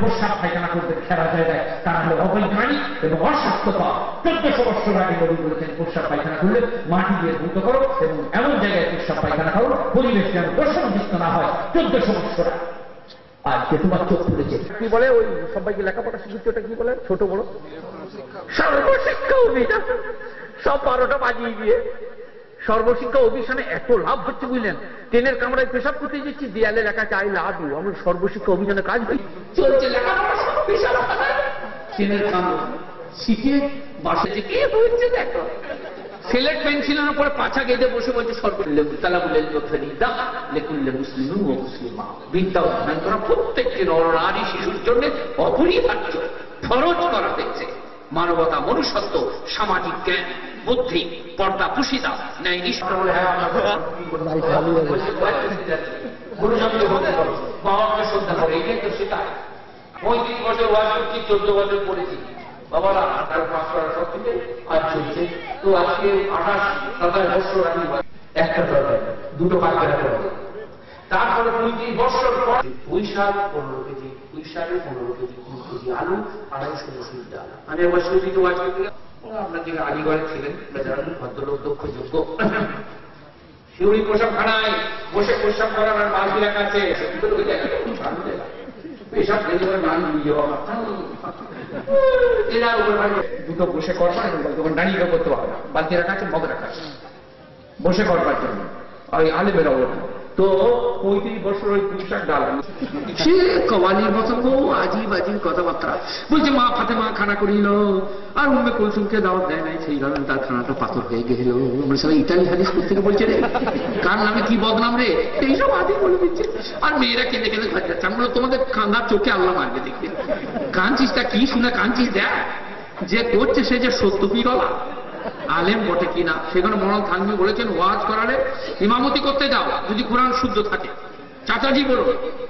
পোশাক পায়খানা করতে খেলা জায়গায়। তারা হলো অবৈজ্ঞানিক এবং অস্বাস্থ্যকর। চোদ্দশো বছর আগে নবী বলেছেন, পোশাক পায়খানা করলে মাটি দিয়ে ধুত করো এবং এমন জায়গায় পোশাক পায়খানা করো, পরিবেশ যেন দর্শনযুক্ত না হয়। চোদ্দশো বছর আজকে তোমার চোখ খুলেছে। কি বলে ওই সবাইকে লেখাপড়া ওটা কি বলে? ছোট বড়? সর্বশিক্ষা অভিযান। সব বারোটা বাজিয়ে দিয়ে সর্বশিক্ষা অভিযানে এত লাভ হচ্ছে বুঝলেন? ট্রেনের কামরায় পেশাব করতে যাচ্ছি দেয়ালে লেখা আই লাভ আমার সর্বশিক্ষা অভিযানে কাজ হই চলছে ট্রেনের শিখে বাসে কে দেখো। সিলেট পেন্সিলের উপরে পাছা গেঁদে বসে বলছে প্রত্যেকটি নরনারী শিশুর জন্য অপরিহার্য ফরজ করা হয়েছে। মানবতা, মনুষ্যত্ব, সামাজিক জ্ঞান, বুদ্ধি, পর্দা পুষিদা ন্যায় পঁয়ত্রিশ আঠাশ, সাতাশ বছর একটা দরকার দুটো পাঁচটা তারপরে পঁয়ত্রিশ বছর পর পুঁই শাক পনেরো কেজি পুঁই পনেরো কেজি। আলু আড়াইশো রসুন ডাল আমি একবার ওয়াজ করতে গেলাম। ও আপনার আলিগড়ে ছিলেন বেচারা ভদ্রলোক দক্ষ যোগ্য শিউরি পোশাক খানায় বসে প্রসাব করার আর বালতি রাখা এরা দুটো বসে তখন দাঁড়িয়ে করতে পারবে বালতি রাখা আছে রাখা বসে করবার জন্য ওই আলেমেরা ওঠে তো পঁয়ত্রিশ বছর ওই পুঁশাক ডাল সে কওয়ালির মতো গো আজিব আজিব কথাবার্তা। বলছে মা ফাতে মা খানা করিল আর উম্মে কুলসুমকে দাওয়াত দেয় নাই সেই কারণে তার খানাটা পাথর হয়ে গেল। আমরা সবাই ইটালি হাদিস থেকে বলছে রে কার নামে কি বদনাম রে? এইসব আদি বলে দিচ্ছে। আর মেয়েরা কেঁদে কেঁদে ঘর যাচ্ছে। আমি বললাম, তোমাদের কান্দার চোখে আল্লাহ মারবে দেখবে। কাঁদছিসটা কি শুনে কাঁদছিস দেখ। যে করছে সে যে সত্য পিরলা আলেম বটে কিনা? সেখানে মরণ থাকবে বলেছেন, ওয়াজ করালে ইমামতি করতে যাও, যদি কোরআন শুদ্ধ থাকে। চাচাজি বলো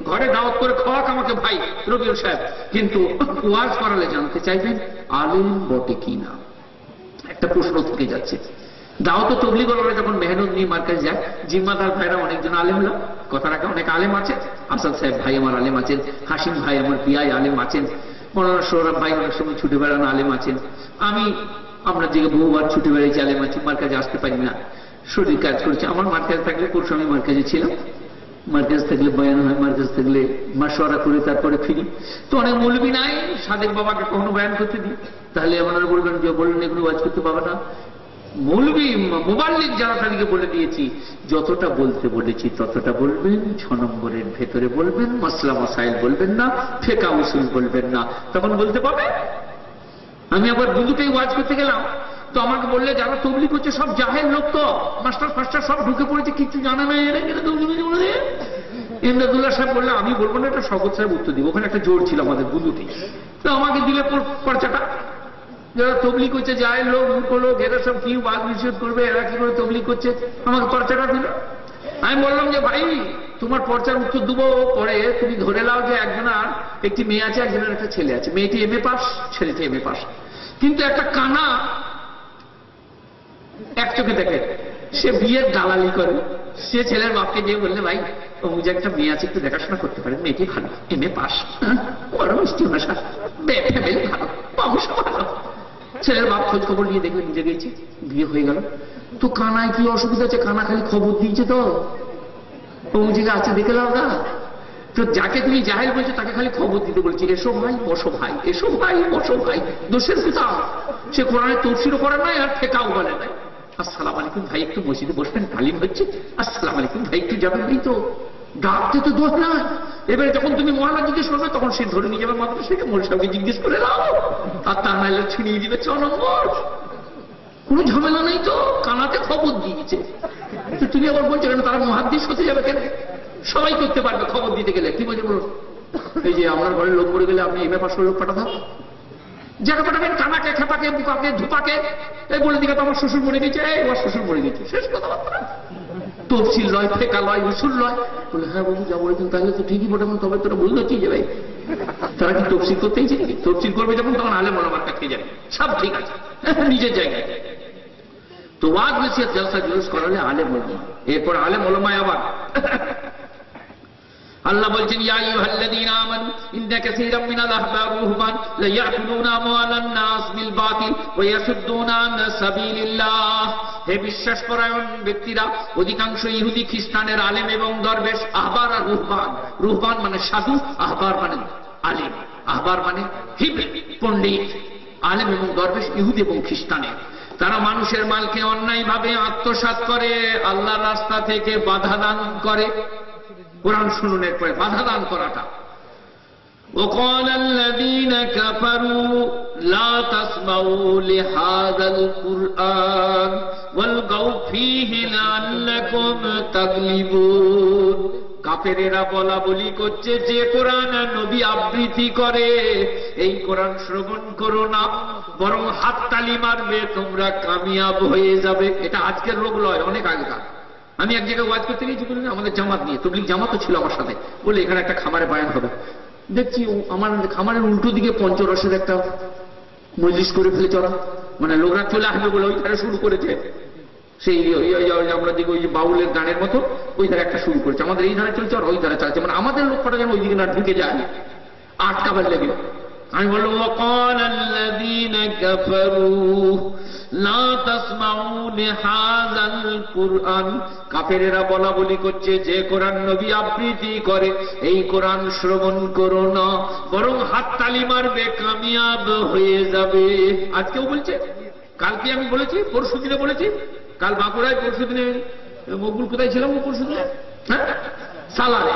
ঘরে দাওয়াত করে খাওয়াক আমাকে ভাই, রবিউল সাহেব। কিন্তু ওয়াজ করালে জানতে চাইবেন, আলেম বটে কিনা? একটা প্রশ্ন থেকে যাচ্ছে। দাওয়াত তবলি করালে যখন মেহনত নিয়ে মার্কেজ যায়, জিম্মাদার ভাইরা অনেকজন আলেম লোক। কথা রাখা অনেক আলেম আছে। আসাদ সাহেব ভাই আমার আলেম আছেন হাসিম ভাই আমার পিয়াই আলেম আছেন, মৌলানা সৌরভ ভাই অনেক সময় ছুটে বেড়ানো আলেম আছেন। আমি আপনার দিকে বহুবার ছুটে বেড়েছি আলেম আছি কাছে আসতে পারি না। শরীর কাজ করছে। আমার মার কাছে থাকলে পরশু আমি মার কাছে ছিলাম। মার্কেজ থাকলে বয়ান হয়, মার্কেজ থাকলে মাসোয়ারা করে তারপরে ফিরি। তো অনেক মৌলবি নাই, সাদেক বাবাকে কখনো বয়ান করতে দিই। তাহলে আপনারা বলবেন যে, বললেন এগুলো ওয়াজ করতে পাবে না। মৌলবি, মোবাল্লিক যারা তাদেরকে বলে দিয়েছি, যতটা বলতে বলেছি ততটা বলবেন, ছ নম্বরের ভেতরে বলবেন মশলা মশাইল বলবেন না, ফেকা উসুল বলবেন না। তখন বলতে পাবে আমি আবার বন্ধুকেই ওয়াজ করতে গেলাম। তো আমাকে বললে, যারা তবলি করছে, সব জাহের লোক তো। মাস্টার ফাস্টার সব ঢুকে পড়েছে, কিছু জানে না এরা কেন তবলি বলে ইমদাদুল্লাহ সাহেব বললে, আমি বলব না, এটা শকত সাহেব উত্তর দিব। ওখানে একটা জোর ছিল আমাদের বন্ধুটি তো আমাকে দিলে পর- পর্চাটা। যারা তবলি করছে যায় লোক, মূর্খ লোক, এরা সব কি বাদ নিষেধ করবে? এরা কি করে তবলি করছে? আমাকে পর্চাটা দিল। আমি বললাম যে, ভাই তোমার পর্চার উত্তর দেবো। পরে তুমি ধরে নাও যে একজনের একটি মেয়ে আছে, একজনের একটা ছেলে আছে। মেয়েটি এম এ পাস, ছেলেটি এম এ পাস। কিন্তু একটা কানা এক চোখে দেখে। সে বিয়ের দালালি করে। সে ছেলের বাপকে গিয়ে বললে, ভাই, অমুক যে একটা মেয়ে আছে, একটু দেখাশোনা করতে পারে মেয়েটি ভালো। M A pass. বড় মিষ্টি ভাষা ফ্যামিলি ভালো বংশ ভালো। ছেলের বাপ খোঁজ খবর নিয়ে দেখবে নিজে গেছে বিয়ে হয়ে গেল। তো কানায় কি অসুবিধা আছে কানা খালি খবর দিয়েছে তো। জায়গায় আছে দেখে লাও না। তো যাকে তুমি জাহেল বলছো, তাকে খালি খবর দিতে বলছি, এসো ভাই, বসো ভাই, এসো ভাই, বসো ভাই, দোষের কোথাও সে কোরআনে তফসিরও করে নাই আর ঠেকাও বলে নাই। আসসালাম আলাইকুম ভাই, একটু মসজিদে বসবেন, তালিম হচ্ছে? আসসালাম আলাইকুম ভাই, একটু যাবেন ভাই তো। ডাকতে তো দোষ না এবারে যখন তুমি মহালা জিজ্ঞেস করবে, তখন সে ধরে নিয়ে যাবে মাত্র সেটা মোল সাহেবকে জিজ্ঞেস করে নাও। আর তার নাইলে ছিনিয়ে দিবে ছ নম্বর। কোনো ঝামেলা নেই তো, কানাতে খবর দিয়েছে। তুমি আবার বলছো কেন তারা মহাদ্দিস হতে যাবে কেন? সবাই করতে পারবে খবর দিতে গেলে। কি বলছে বলুন? এই যে আপনার ঘরের লোক পড়ে গেলে আপনি এমএ পাশের লোক পাঠাতে হবে? যাকে পাঠাবেন, কানাকে, খেপাকে, বুকাকে, ধুপাকে, এই বলে দিকে তো আমার শ্বশুর মরে গেছে, এই আমার শ্বশুর মরে গেছে। শেষ কথাবার্তা। তফসিল লয়, ফেকা লয়, উসুল লয়। বলে হ্যাঁ বাবু যা বলেছেন তাহলে তো ঠিকই বটে, তবে তোরা বুঝতে কি যাবে। তারা কি তফসিল করতেই চাই তফসিল করবে যখন, তখন আলে মনোবার কাছে যাবে। সব ঠিক আছে। নিজের জায়গায়। তো ওয়াজ নসিহত জলসা জুলুস করালে আলে মোলামা এরপর আলে মোলামায় আবার আল্লাহ বলছেন, ইয়া আইয়ুহাল্লাযীনা আমানু, ইন্না কাসীরাম মিনাল রুহবান লা ইয়াকুলুনা আমওয়ালান নাস বিল বাতিল ওয়া ইয়াসুদ্দুনা আন হে বিশ্বাস পরায়ণ ব্যক্তিরা, অধিকাংশ ইহুদি খ্রিস্টানের আলেম এবং দরবেশ আহবার আর রুহবান। রুহবান মানে সাধু, আহবার মানে আলেম। আহবার মানে হিব্রে, পণ্ডিত। আলেম এবং দরবেশ ইহুদি এবং খ্রিস্টানের। তারা মানুষের মালকে অন্যায়ভাবে আত্মসাৎ করে আল্লাহর রাস্তা থেকে বাধা দান করে কোরআন শুনুন এরপরে বাধা দান করাটা وقال الذين كفروا لا تسمعوا لهذا القرآن والغوا فيه لعلكم تغلبون কাফেরেরা বলা বলি করছে, যে কোরআন নবী আবৃত্তি করে, এই কোরআন শ্রবণ করো না, বরং হাততালি মারবে, তোমরা কামিয়াব হয়ে যাবে। এটা আজকের রোগ লয়, অনেক আগেকার। আমি এক জায়গায় ওয়াজ করতে গিয়েছি বললেন আমাদের জামাত নিয়ে তবলিক জামাতও ছিল আমার সাথে। বলে, এখানে একটা খামারে বায়ান হবে। দেখছি আমার খামারের উল্টো দিকে পঞ্চরসের একটা মজলিস করে ফেলেছে ওরা। মানে লোকরা চলে আসবে বলে ওইখানে শুরু করেছে। সেই ওই- ওই- ওই আমরা দিকে ওই যে বাউলের গানের মতো ওই ধারে একটা শুরু করেছে আমাদের এই ধারে চলছে আর ওই ধারে চলছে মানে আমাদের লোকটা যেন ওই দিকে না ঢুকে যায় আটকাবার লেগে আমি বললো وقال الذين كفروا لا تسمعوا لهذا القرآن কাফেরেরা বলা বলি করছে যে কোরআন নবী আবৃত্তি করে এই কোরআন শ্রবণ করো না বরং হাততালি মারবে কামিয়াব হয়ে যাবে আজকেও বলছে কালকে আমি বলেছি পরশু দিনে বলেছি কাল বাঁকুড়ায় পরশু দিনে মকবুল, কোথায় ছিলাম পরশু দিনে? হ্যাঁ? সালারে।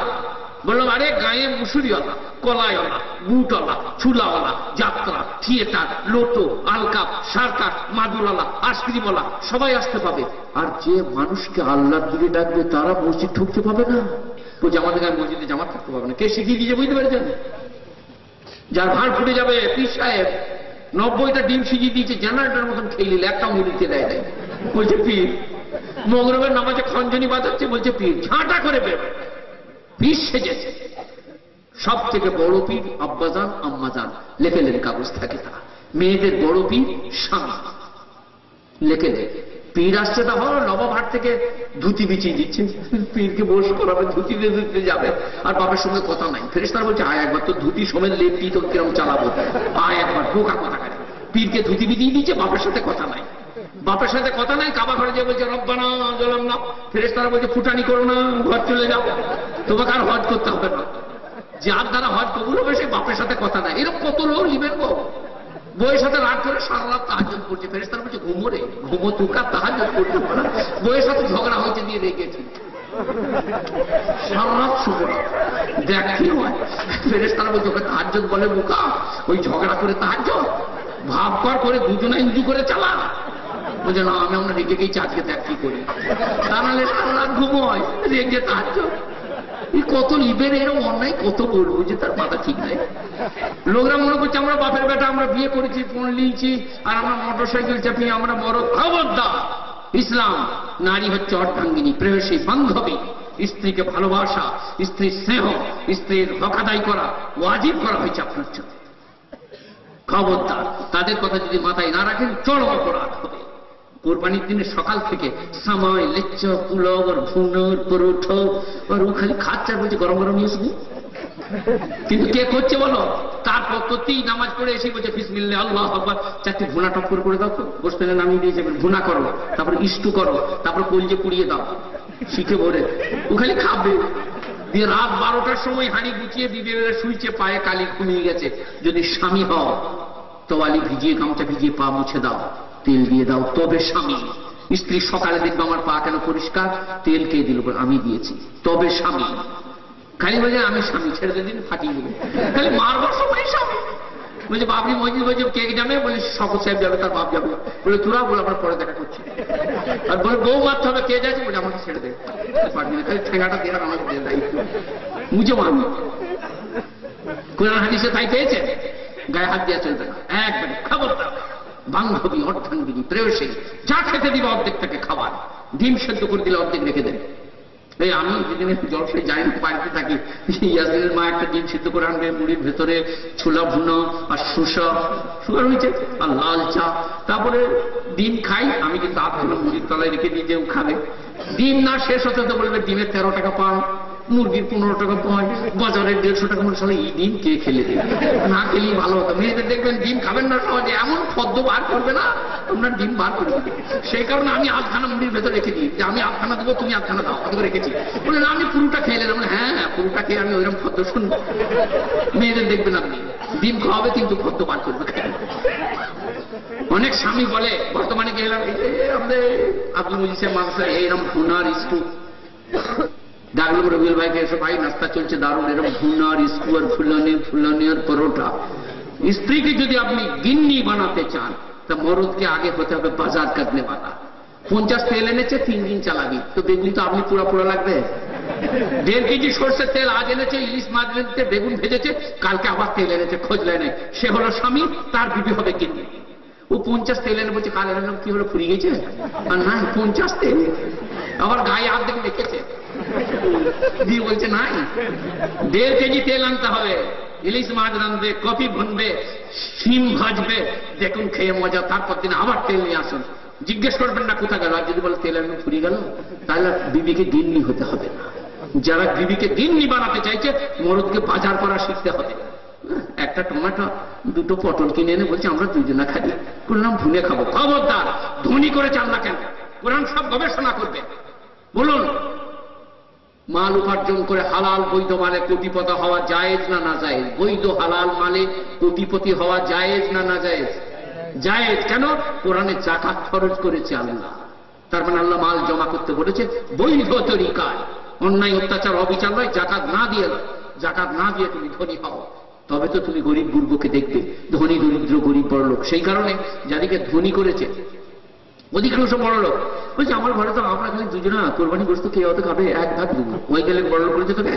বললাম, আরে গায়ে মুসুরিওয়ালা, কলাইওয়ালা বুটওয়ালা চুলাওয়ালা, যাত্রা, থিয়েটার, লোটো, আলকাপ সারকার মাদুরওয়ালা আইসক্রিমওয়ালা, সবাই আসতে পাবে। আর যে মানুষকে আল্লাহর দিকে ডাকবে, তারা মসজিদ ঢুকতে পাবে না। তো জামাতে গায়ে মসজিদে জামাত থাকতে পাবে না। কে শিখিয়ে দিয়েছে বুঝতে পেরেছেন? যার ভাঁড় ফুটে যাবে, পীর সাহেব, নব্বইটা ডিম সিজিয়ে দিয়েছে, জেনারেটার মতন খেয়ে নিলে একটা মুড়িতে দেয় দেয় বলছে, পীর, মগরবের নামাজে খঞ্জনি বাজাচ্ছে, বলছে, পীর, ঝাঁটা করে বের পীর সেজেছে। সব থেকে বড় পীর আব্বাজান, আম্মাজান লেখেলেন কাগজ থাকে তা মেয়েদের বড় পীর স্বামী। লেখে দে পীর আসছে তা হলো নবাবহাট থেকে ধুতি বিছিয়ে দিচ্ছে। পীরকে বস করাবে ধুতি দিতে যাবে। আর বাবার সঙ্গে কথা নাই। ফেরেস্তার বলছে, আয় একবার তো ধুতি সমেত লেপটি তো কিরম চালাবো। আয় একবার, বোকা কথা কারে পীরকে ধুতি বিছিয়ে দিচ্ছে, বাবার সাথে কথা নাই। বাপের সাথে কথা নাই, কাবা ঘরে যে বলছে, রব্বানা, জলাম না। ফেরেস্তারা বলছে, ফুটানি করো না, ঘর চলে যাও। তোমাকে আর হজ করতে হবে না। যার দ্বারা হজ কবুল হবে, সে বাপের সাথে কথা নাই। এরকম কত লোক লিবেন গো? বইয়ের সাথে রাত করে সারা রাত তাহাজ করছে ফেরেস্তারা বলছে, ঘুমো রে, ঘুমো তুকা তাহাজ করতে বইয়ের সাথে ঝগড়া হয়েছে, দিয়ে রেখেছি সারা শুনে দেখ বলছে, ওকে বলে ওই ঝগড়া করে ভাব কর করে দুজনে ইঞ্জু করে চালা। বলছে না আমি আমরা রেখে গেছি আজকে কি করি। ঘুমোয় তাহাজ কত লিবের এরকম অন্যায় কত যে তার মাথা ঠিক নাই। লোকরা মনে করছে, আমরা বাপের বেটা, আমরা বিয়ে করেছি, ফোন নিয়েছি, আর আমরা মোটর সাইকেল চাপিয়ে আমরা বড় খবরদার। ইসলাম, নারী হচ্ছে অর্ধাঙ্গিনী, প্রেয়সী বান্ধবী। স্ত্রীকে ভালোবাসা, স্ত্রীর স্নেহ, স্ত্রীর হক আদায় করা, ওয়াজিব করা হয়েছে আপনার জন্য খবরদার, তাদের কথা যদি মাথায় না রাখেন, চরম অপরাধ হবে। কোরবানির দিনে সকাল থেকে সামাই, লেচ্চ পুলক আর ভুনর, পরোঠ, আর ও খালি খাচ্ছে বলছে, গরম গরম নিয়ে কিন্তু কে করছে বলো? তারপর করতেই নামাজ পড়ে এসে বলছে ফিসমিল্লে আল্লাহ আকবার। চারটি ভুনা টপ করে দাও তো গোস্তেনে নামিয়ে দিয়েছে ভুনা করো, তারপর ইস্টু করো, তারপর কলজে পুড়িয়ে দাও। শিখে ভরে ও খালি খাবে। দিয়ে রাত বারোটার সময় হাঁড়ি গুছিয়ে বিবেকের শুইছে, পায়ে কালি ঘুমিয়ে গেছে। যদি স্বামী হও, তোয়ালি ভিজিয়ে গামছা ভিজিয়ে পা মুছে দাও। তেল দিয়ে দাও, তবে স্বামী, স্ত্রী সকালে দেখবে আমার পা কেন পরিষ্কার? তেল কে দিল আমি দিয়েছি। তবে স্বামী। খালি বলে, আমি স্বামী, ছেড়ে দিন, ফাটিয়ে দেবে। খালি মারবার সময় স্বামী। বলছে বাবরি মসজিদ বলছে, কেক যাবে? বলে শকত সাহেব যাবে, তার বাপ যাবে। বলে, তোরা বলে, আমার পরে দেখা করছে। আর বলে, বউ মারতে হবে, কে যাচ্ছে? বলে, আমাকে ছেড়ে দে। পারবি না খালি ঠেঙ্গাটা দিয়ে আমাকে দিয়ে দায়িত্ব মুঝে মারবি। কোরআন হাদিসে তাই পেয়েছে? গায়ে হাত দিয়ে চলবে না। একবারে খবরদার। বান্ধবী অর্ধাঙ্গিনী প্রেয়সী, যা খেতে দিবে অর্ধেক থেকে খাবার। ডিম সেদ্ধ করে দিলে অর্ধেক রেখে দেবে এই আমি যেদিন জলসায় যাই না বাড়িতে থাকি ইয়াসমিনের মা একটা ডিম সিদ্ধ করে আনবে, মুড়ির ভেতরে ছোলা ভুনো আর সুসা সুগার হয়েছে, আর লাল চা। তারপরে ডিম খাই, আমি কিন্তু আধ কিলো মুড়ির তলায় রেখে দিয়ে যে খাবে। ডিম না শেষ হতে তো বলবে, ডিমের তেরো টাকা পান। মুরগির পনেরো টাকা পয়েন্ট, বাজারের দেড়শো টাকা মানে সালে এই ডিম কে খেলে না খেলেই ভালো হতো। মেয়েদের দেখবেন ডিম খাবেন না সহজে এমন ফদ্দ বার করবে না আপনার ডিম বার করে দিবে সেই কারণে আমি আধখানা মুড়ির ভেতরে রেখে দিই। যে আমি আধখানা দেবো, তুমি আধখানা দাও। আমি রেখেছি। বলে, না, আমি পুরোটা খেয়ে নিলাম। হ্যাঁ পুরোটা খেয়ে আমি ওইরকম ফদ্দ শুনব। মেয়েদের দেখবেন আপনি, ডিম খাওয়াবে কিন্তু ফদ্দ বার করবে। অনেক স্বামী বলে, বর্তমানে গেলাম আমাদের আব্দুল মুজিব সাহেব মানুষ এইরকম হুনার স্টু ডাকলাম রবিউল ভাইকে এসে ভাই, নাস্তা চলছে দারুণ এরকম হুনার স্টু আর ফুলানি ফুলানি আর পরোটা। স্ত্রীকে যদি আপনি গিন্নি বানাতে চান, তা মরদকে আগে হতে হবে বাজার কাটনে বানা পঞ্চাশ তেল এনেছে, তিন দিন চালাবি। তো বেগুন তো আপনি পুরা পুরা লাগবে? দেড় কেজি সর্ষের তেল আজ এনেছে, ইলিশ মাছ এনেছে বেগুন ভেজেছে, কালকে আবার তেল এনেছে খোঁজ নেয় সে হলো স্বামী, তার বিবি হবে গিন্নি। ও পঞ্চাশ তেল এনে বলছে, কাল এলাম, কি হলো, ফুরিয়ে গেছে? আর না পঞ্চাশ তেল। আবার গায়ে আর্ধেক রেখেছে দিয়ে বলছে, নাই, দেড় কেজি তেল আনতে হবে। ইলিশ মাছ রাঁধবে, কফি ভনবে, শিম ভাজবে। দেখুন, খেয়ে মজা। তারপর দিন আবার তেল নিয়ে আসুন। জিজ্ঞেস করবেন না কোথা গেল আর যদি বলে, তেল একদম ফুরিয়ে গেল তাহলে বিবিকে গিন্নি হতে হবে না। যারা বিবিকে গিন্নি বানাতে চাইছে, মরদকে বাজার করা শিখতে হবে। একটা টমেটো, দুটো পটল কিনে এনে বলছে, আমরা দুজনা খাই। বললাম ভুলে খাব। খবরদার, ধনী করে চান না কেন? কোরআন সব গবেষণা করবে। বলুন মাল উপার্জন করে হালাল বৈধ মালে কোটিপতি হওয়া জায়েজ না না জায়েজ? বৈধ হালাল মালে কোটিপতি হওয়া জায়েজ না না জায়েজ? জায়েজ কেন? কোরআনে জাকাত খরচ করেছে আল্লাহ। তার মানে আল্লাহ মাল জমা করতে বলেছে বৈধ তরিকায়। অন্যায় অত্যাচার, অবিচার নয়, জাকাত না দিয়ে। জাকাত না দিয়ে তুমি ধনী হও। তবে তো তুমি গরিব গুর্বকে দেখবে। ধনী দরিদ্র গরিব বড় লোক সেই কারণে যাদেরকে ধনী করেছে অধিকাংশ বড় লোক। বলছে, আমার ঘরে তো আমরা খালি দুজনা কোরবানি গোস্ত কে অত খাবে এক ভাগ দেবো ওই গেলে বড় লোক করেছে তোকে?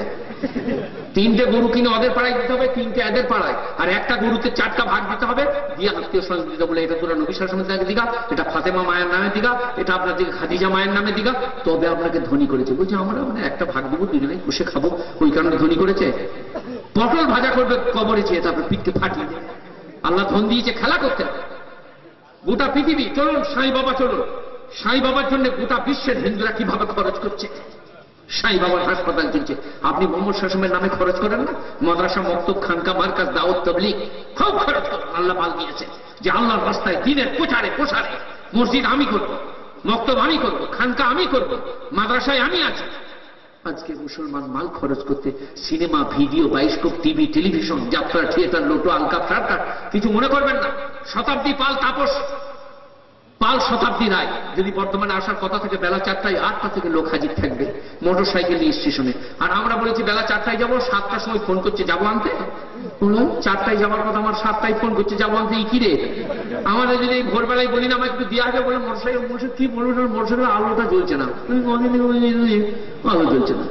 তিনটে গরু কিনে ওদের পাড়ায় দিতে হবে, তিনটে এদের পাড়ায়। আর একটা গরুতে চারটা ভাগ দিতে হবে। দিয়ে আত্মীয় স্বজন দিতে বলে, এটা তোরা নবী শাসনের নামে দিঘা, এটা ফাতেমা মায়ের নামে দিঘা, এটা আপনার দিকে খাদিজা মায়ের নামে দিঘা। তবে আপনাকে ধনী করেছে। বলছে, আমরা মানে একটা ভাগ দেবো দুজনে বসে খাব। ওই কারণে ধনী করেছে। পটল ভাজা করবে কবরে চেয়ে তারপর পিঠকে ফাটিয়ে আল্লাহ ধন দিয়েছে, খেলা করতে হবে। গোটা পৃথিবী, চলুন, সাই বাবা, চলুন। সাই বাবার জন্য গোটা বিশ্বের হিন্দুরা কীভাবে খরচ করছে? সাই বাবার হাসপাতাল চলছে। আপনি মোহাম্মদ শাসমের নামে খরচ করেন না? মাদ্রাসা মক্তব খানকা, মার্কাজ, দাওয়াত তবলিক খুব খরচ করেন। আল্লাহ পাল দিয়েছে যে আল্লাহর রাস্তায় দিনের প্রচারে, প্রসারে মসজিদ আমি করব, মক্তব আমি করব, খানকা আমি করব, মাদ্রাসায় আমি আছি। আজকে মুসলমান মাল খরচ করতে cinema, video, bioscope, TV, television, যাত্রা, থিয়েটার, লোটো, আলকা সরকার কিছু মনে করবেন না? শতাব্দী পাল তাপস। পাল শতাব্দী রায় যদি বর্তমানে আসার কথা থেকে বেলা চারটায় আটটা থেকে লোক হাজির থাকবে মোটর সাইকেল নিয়ে স্টেশনে। আর আমরা বলেছি বেলা চারটায় যাব সাতটার সময় ফোন করছে যাব আনতে? চারটায় যাওয়ার কথা আমার সাতটায় ফোন করছে যাব আনতে কি রে? আমাদের যদি ভোরবেলায় বলি না আমার একটু দিয়ে আসবে বলে মোটর সাইকেল মোটর কি বলব মোটর সাইকেল আলোটা জ্বলছে না। আলো জ্বলছে না।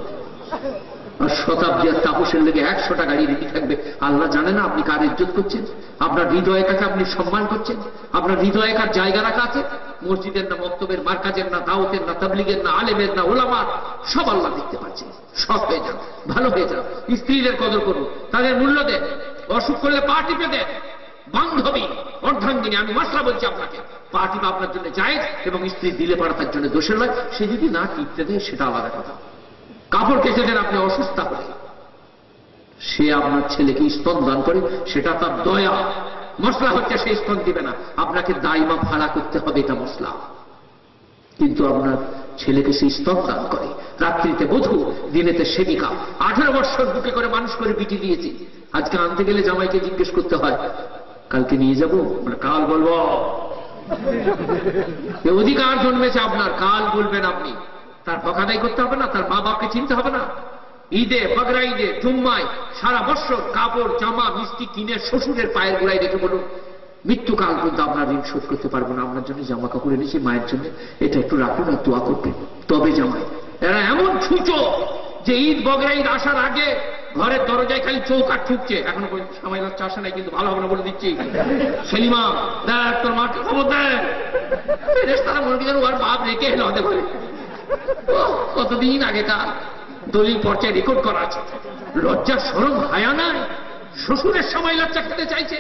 শতাব্দী আর তাপসের লেগে একশোটা গাড়ি রেডি থাকবে। আল্লাহ জানে না আপনি কার ইজ্জত করছেন। আপনার হৃদয়ে কাছে আপনি সম্মান করছেন। আপনার হৃদয়ে কার জায়গা রাখা আছে? মসজিদের না বক্তব্যের মার্কাজের না দাওয়াতের না তাবলিগের, না আলেমের, না ওলামার সব আল্লাহ দেখতে পাচ্ছেন। সব হয়ে যান ভালো হয়ে যান স্ত্রীদের কদর করুন তাদের মূল্য দেন। অসুখ করলে পা টিপে দেন। বান্ধবী, অর্ধাঙ্গিনী, আমি মশলা বলছি আপনাকে। পা টিপা আপনার জন্য যায় এবং স্ত্রী দিলে পাড়া তার জন্য দোষের নয়। সে যদি না টিপতে দেয়, সেটা আলাদা কথা। কাপড় কেচে আপনি অসুস্থ সে আপনার ছেলেকে স্তন দান করে সেটা তার দয়া। মশলা হচ্ছে সেই স্তন দিবে না। আপনাকে দাইমা ভাড়া করতে হবে এটা মশলা। কিন্তু আপনার ছেলেকে সেই স্তন দান করে। রাত্রিতে বধূ দিনেতে সেবিকা। আঠারো বছর বুকে করে মানুষ করে বিটি দিয়েছি। আজকে আনতে গেলে জামাইকে জিজ্ঞেস করতে হয় কালকে নিয়ে যাব? বলে, কাল বলব। অধিকার জন্মেছে আপনার কাল বলবেন আপনি। তার হক আদায় করতে হবে না, তার মা বাপকে চিনতে হবে না। ঈদে বগরা ঈদে, জুম্মায় সারা বছর কাপড়, জামা, মিষ্টি কিনে শ্বশুরের পায়ের গোড়ায় রেখে বলুন, মৃত্যুকাল পর্যন্ত আপনার ঋণ শোধ করতে পারব না আপনার জন্য জামা কাপড় এনেছি মায়ের জন্য, এটা একটু রাখুন আর দোয়া করবেন। তবে জামাই, এরা এমন ছুঁচো যে ঈদ বগরা ঈদ আসার আগে ঘরের দরজায় খালি চৌকাট ঠুকছে। এখনও সময় লাগছে আসে নাই, কিন্তু ভালো হবে না বলে দিচ্ছি। সেলিমা দেখ তোর মাকে খবর দেয় তারা মনে ওর বাপ রেখে এলো হতে পারে কতদিন আগেকার দলিল পর্চায় রেকর্ড করা আছে? লজ্জা সরম হায়া নাই? শ্বশুরের সময় লজ্জা খেতে চাইছে?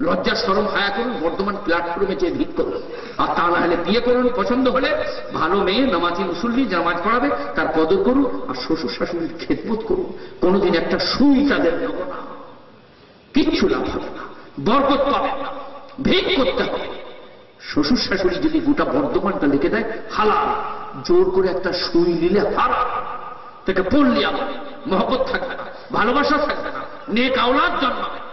লজ্জা সরম হায়া করুন বর্তমান প্ল্যাটফর্মে যে ভিত করুন। আর তা না হলে বিয়ে করুন, পছন্দ হলে ভালো মেয়ে, নামাজি মুসল্লি নামাজ পড়াবে, তার কদর করুন আর শ্বশুর শাশুড়ির খেদমত করুন কোনোদিন একটা সুই তাদের নেব না। কিচ্ছু লাভ হবে না। বরকত পাবেন না। ভেদ করতে হবে। শ্বশুর শাশুড়ি যদি গোটা বর্ধমানটা লিখে দেয় হালাল জোর করে একটা সুই নিলে হারাম তাকে পড়লি আমার মহব্বত থাকবে না, ভালোবাসা থাকবে না, নেক আওলাদ জন্মাবে।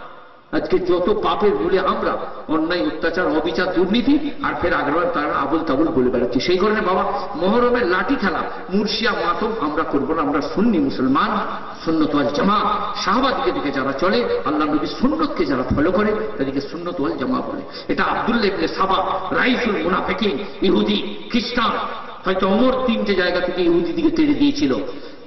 আজকে যত পাপের বলে আমরা, অন্যায়, অত্যাচার, অবিচার, দুর্নীতি, আর ফের আগরবার তারা আবল তাবল বলে বেড়াচ্ছি। সেই কারণে বাবা, মহরমের লাঠি খেলা, মুর্শিয়া মাতম আমরা করব না, আমরা সুন্নি মুসলমান, সুন্নত ওয়াল জামা শাহবাদকে দিকে যারা চলে, আল্লাহ নবী সুন্নতকে যারা ফলো করে, তাদেরকে সুন্নত ওয়াল জামা বলে। এটা আব্দুল্লাহ ইবনে সাবা, রাইসুল মুনাফিকিন, ইহুদি, খ্রিস্টান। হয়তো অমর তিনটে জায়গা থেকে ইহুদি দিকে তেড়ে দিয়েছিল।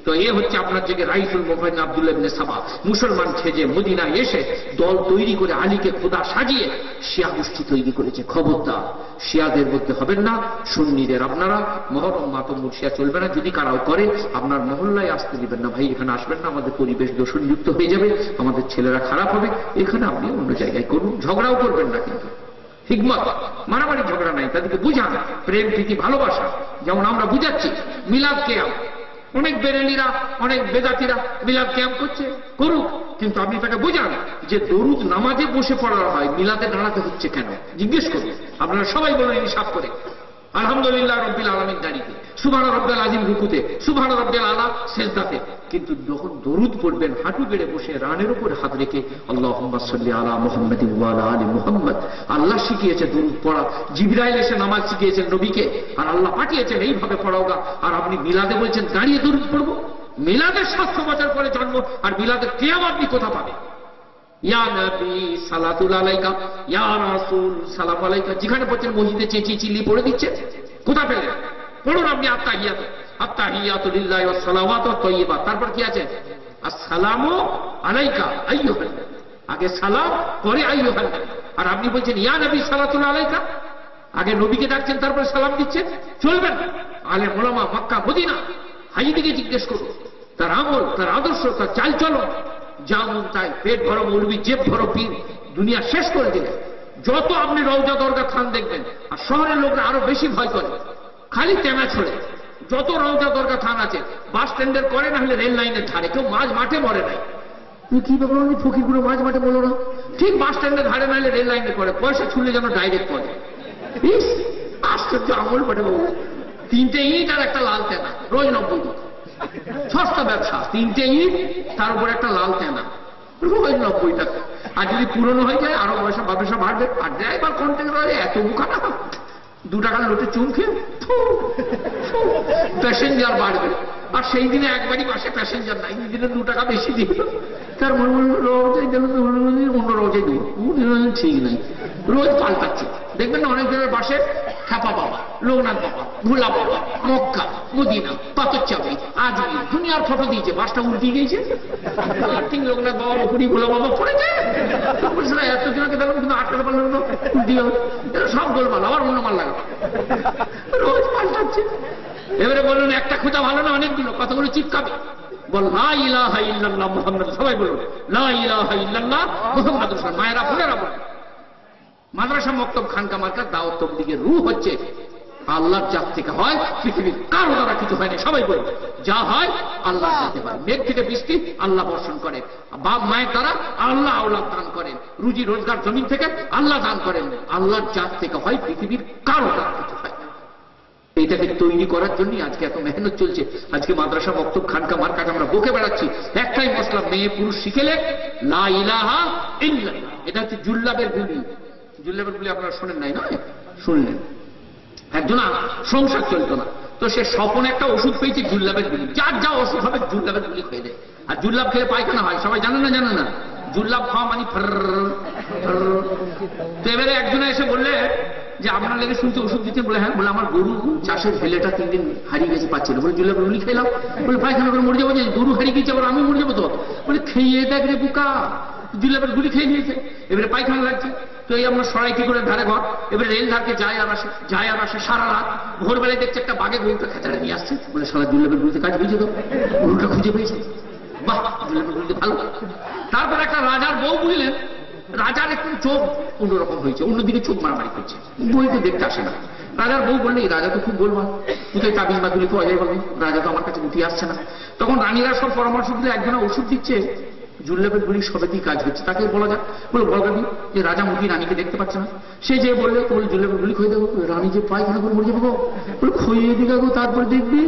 তো এ হচ্ছে আপনার যে রাইফুল মোহাইন আবদুল্লাহ ইবনে সাবা। মুসলমান ছেজে মদিনায় এসে দল তৈরি করে আলীকে খোদা সাজিয়ে শিয়া গোষ্ঠী তৈরি করেছে। খবরদার, শিয়াদের মধ্যে হবেন না, সুন্নিদের আপনারা, মহরম মাতম শিয়া চলবে না, যদি কারাও করে, আপনার মহল্লায় আসতে দিবেন না। ভাই, এখানে আসবেন না, আমাদের পরিবেশ দূষণযুক্ত হয়ে যাবে, আমাদের ছেলেরা খারাপ হবে। এখানে আপনি অন্য জায়গায় করুন, ঝগড়াও করবেন না কিন্তু। হিকমত, মারামারি ঝগড়া নাই, তাদেরকে বুঝান, প্রেম, প্রীতি, ভালোবাসা, যেমন আমরা বুঝাচ্ছি, মিলাদ কেয়াম। অনেক বেরেলিরা, অনেক বেদাতিরা মিলাদ ক্যাম্প করছে, করুক, কিন্তু আপনি তাকে বোঝান যে দরুদ নামাজে বসে পড়া হয়, মিলাদে দাঁড়াতে হচ্ছে কেন? জিজ্ঞেস করুন। আপনারা সবাই বলেন ইনসাফ করে। আলহামদুলিল্লাহ রব্বিল আলমিন দাঁড়িয়ে সুভান রব্বাল আজিম রুকুতে সুভান রব্বাল আলা শেষদাতে কিন্তু যখন দরুদ পড়বেন, হাঁটু বেড়ে বসে রানের উপরে হাত রেখে আল্লাহ সাল্লি আলা মোহাম্মদ আলী মোহাম্মদ। আল্লাহ শিখিয়েছে দরুদ পড়া। জিবরাইল এসে নামাজ শিখিয়েছেন নবীকে, আর আল্লাহ পাঠিয়েছেন, এইভাবে পড়াওগা আর আপনি মিলাদে বলছেন, দাঁড়িয়ে দরুদ পড়ব? মিলাদের সাতশো বছর পরে জন্ম, আর মিলাদের কেয়াম আপনি কোথা পাবে নবী, সালাতুল আলাইকা। রাসূল, সালাম আলাইকা। যেখানে পড়ছেন মসজিদে চেঁচিয়ে চিল্লি পড়ে দিচ্ছে কোথা পেলেন? পড়ুন আপনি আত্মাহিয়াত আত্মাহিয়াত লিল্লাহি ওয়াস সালাওয়াত ওয়াত তাইয়্যিবাত তারপর কি আছে? আসসালামু আলাইকা আইয়ুহান আগে সালাম, পরে আইয়ুহান আর আপনি বলছেন, ইয়া নবী, সালাতুল আলাইকা? আগে নবীকে ডাকছেন, তারপরে সালাম দিচ্ছেন? চলবেন। আলে মোলামা মক্কা, মদিনা, হাইদিকে জিজ্ঞেস করুন। তার আমল, তার আদর্শ, তার চালচলন। যা মন তাই পেট ভরো মৌলবি, জেব ভরো পীর, দুনিয়া শেষ করে দিলেন। যত আপনি রওজা দরগা খান দেখবেন, আর শহরের লোকরা আরও বেশি ভয় করে। খালি তেমা ছড়ে। যত রওজা দরকার থান আছে বাস স্ট্যান্ডের করে না হলে রেল লাইনের ধারে। কেউ মাঝ মাঠে মরে নাই। তুমি কি ব্যাপার আমি ফকিরগুলো মাঝ মাঠে বলো না? ঠিক বাস স্ট্যান্ডের ধারে না হলে রেল লাইনে করে। পয়সা ছুলে যেন ডাইরেক্ট করে ইস, আশ্চর্য আমল বটে বাবু। তিনটে ইট আর একটা লাল তেনা। রোজ নব্বই টাকা। সস্তা ব্যবসা। তিনটে ইট তার উপর একটা লাল তেনা। রোজ নব্বই টাকা। আর যদি পুরনো হয়ে যায় আরও পয়সা ব্যবসা বাড়বে আর ড্রাইভার কন্ট্রাক্টর এত বুকা না দু টাকার লোটে খেয়ে প্যাসেঞ্জার বাড়বে। আর সেই দিনে একবারই বাসে প্যাসেঞ্জার নাই। দিনে দু টাকা বেশি দিল তার মনে মনে রোজাই দিল অন্য রোজাই দিব। ঠিক নাই। রোজ পাল্টাচ্ছে। দেখবেন না অনেক জনের বাসে খাপা বাবা, লোকনাথ বাবা, ভোলা বাবা, মক্কা, মদিনা, পাথরচাপি আজমির দুনিয়ার ফটো দিয়েছে, বাসটা উল্টে গিয়েছে। তিন লোকনাথ বাবার উপরই ভোলা বাবা পড়েছে। এত জনকে দেখলাম, কিন্তু আটকাতে পারলাম না এটা সব গোলমাল, আবার অন্য মাল লাগাবো রোজ পাল্টাচ্ছে। এবারে বলুন একটা খোঁজা ভালো না, অনেকগুলো, কতগুলো চিপকাবে? সবাই বলুন লা ইলাহা ইল্লাল্লাহ মুহাম্মদ মায়েরা, বোনেরা বলুন মাদ্রাসা মক্তব খানকা মার্কার দাওয়াত তবলিগের রু হচ্ছে, আল্লাহর জাত থেকে হয়, পৃথিবীর কারও দ্বারা কিছু হয়নি সবাই বলুন যা হয় আল্লাহ হয়। মেঘ থেকে বৃষ্টি, আল্লাহ বর্ষণ করেন বাপ মায়ের দ্বারা আল্লাহ আল্লাহ দান করেন। রুজি রোজগার জমিন থেকে আল্লাহ দান করেন। আল্লাহর জাত থেকে হয়, পৃথিবীর কারও দ্বারা কিছু হয় না। এইটাকে তৈরি করার জন্যই আজকে এত মেহনত চলছে। আজকে মাদ্রাসা বক্তব্য খানকা মার কাছে আমরা বকে বেড়াচ্ছি। একটাই মশলা, মেয়ে পুরুষ শিখেলে লা ইলাহা ইল্লাল্লাহ। এটা হচ্ছে জুল্লাবের গুলি জুল্লাবের গুলি আপনারা শোনেন নাই, নয়? শুনলেন। একজনা সংসার চলতো না। তো সে স্বপনে একটা ওষুধ পেয়েছে জুল্লাবের গুলি যার যা ওষুধ হবে জুল্লাবের গুলি খেয়ে দেয় আর জুল্লাব খেলে পায়খানা হয়। সবাই জানে না জানে না? জুল্লাব খাওয়া মানে তো এবারে একজনে এসে বললে যে, আপনার লেগে শুনতে ওষুধ দিতে বলে হ্যাঁ। বলে, আমার গরু চাষের ভেলেটা তিন দিন হারিয়ে গেছে পাচ্ছিল বলে জুল্লাব গুলি খেলাম বলে, পায়খানা করে মরে যাব যে, গরু হারিয়ে গেছে, আবার আমি মরে যাব তো? বলে, খেয়ে দেখ রে বুকা। জুল্লাবের গুলি খেয়ে নিয়েছে, এবারে পায়খানা লাগছে। তো এই আমরা সরাইটি করে ধারে ঘর? এবারে রেল ধারকে যায় আর আসে, যায় আর আসে সারা রাত। ভোরবেলায় দেখছে একটা বাঘে গরুটা খেচাড়ে নিয়ে আসছে। বলে, সারা জুল্লাবের গুলিতে কাজ বুঝে তো গরুটা খুঁজে পেয়েছে। বাহ জুল্লাবের গুলিতে ভালো। তারপর একটা রাজার বউ বুঝলেন, রাজার একটু চোখ অন্যরকম হয়েছে, অন্যদিকে চোখ মারামারি করছে। বইতে দেখতে আসে না। রাজার বউ বললে রাজা তো খুব বলবা কোথায় তাবিজ বাদুলি পাওয়া যায় বলবে রাজা তো আমার কাছে উঠে আসছে না। তখন রানীরা সব পরামর্শ দিলে, একজনা ওষুধ দিচ্ছে জুল্লাবের গুলি সবেতেই কাজ হচ্ছে। তাকে বলা যাক। বলে বলগাবি যে রাজা মুখী রানীকে দেখতে পাচ্ছে না। সে যে বললে তো বলে জুল্লাবের গুলি খুঁজে দেবো। রানী যে পায়খানা করে মরে যাব বলে খইয়ে দিকে গো তারপরে দেখবি।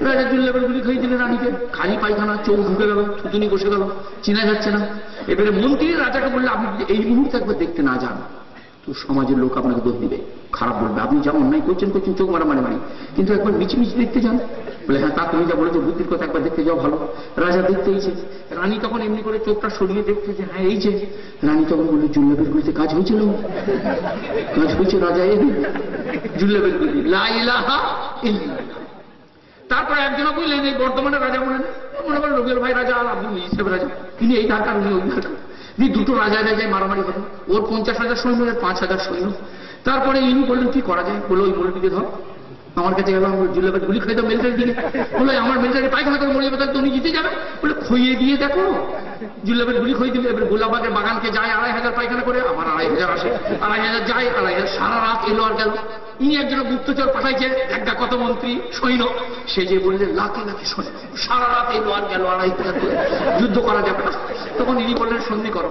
রাজা জুল্লাবের গুলি খেয়ে দিলে রানীকে। খালি পায়খানা, চোখ ঢুকে গেল, থুতুনি বসে গেল, চিনা যাচ্ছে না। এবারে মন্ত্রী রাজাকে বললে, আপনি এই মুহূর্তে একবার দেখতে না যান তো সমাজের লোক আপনাকে দোষ দিবে। খারাপ বলবে। আপনি যেমন অন্যায় করছেন করছেন, চোখ মারা মানে। মানে কিন্তু একবার মিচি মিচি দেখতে যান। বলে হ্যাঁ তা তুমি যা বলেছ, বুদ্ধির কথা একবার দেখতে যাও, ভালো। রাজা দেখতে এইছে রানী তখন এমনি করে চোখটা সরিয়ে দেখতে যে হ্যাঁ এইছে রানী তখন বলল জুল্লাবের গুলিতে কাজ হয়েছিল। কাজ হয়েছে রাজা এই জুল্লাবের গুলি তারপরে একজনা বুঝলেন এই বর্তমানে রাজা বলেন মনে করেন রবিউল ভাই রাজা, আর আব্দুল হিসেবে রাজা। তিনি এই ঢাকার উনি ওই ঢাকা দিয়ে দুটো রাজা রাজায় মারামারি হলো ওর পঞ্চাশ হাজার সৈন্য পাঁচ হাজার সৈন্য। তারপরে ইনি বললেন, কি করা যায়? বলল ওই মোড়টিকে ধর। আমার কাছে গেলাম জুলেবের গুলি খাই দাও মিলিটারি দিকে। বলে, আমার মিলিটারি পায়খানা করে মরে যাবে তুমি জিতে যাবে। বলে, খুইয়ে দিয়ে দেখো জুলেবের গুলি খই দিলে, এবার গোলাবাগের বাগানকে যায়, আড়াই হাজার পায়খানা করে আমার আড়াই হাজার আসে, আড়াই হাজার যায়, আড়াই হাজার সারা রাত এলো আর গেল। ইনি একজন গুপ্তচর পাঠাইছে, একটা কত মন্ত্রী, সৈন্য। সে যে বললেন লাখে লাখে সৈন্য? সারা রাত এলো আর গেল, আড়াই হাজার যুদ্ধ করা যাবে না। তখন ইনি বললেন, সন্ধি করো।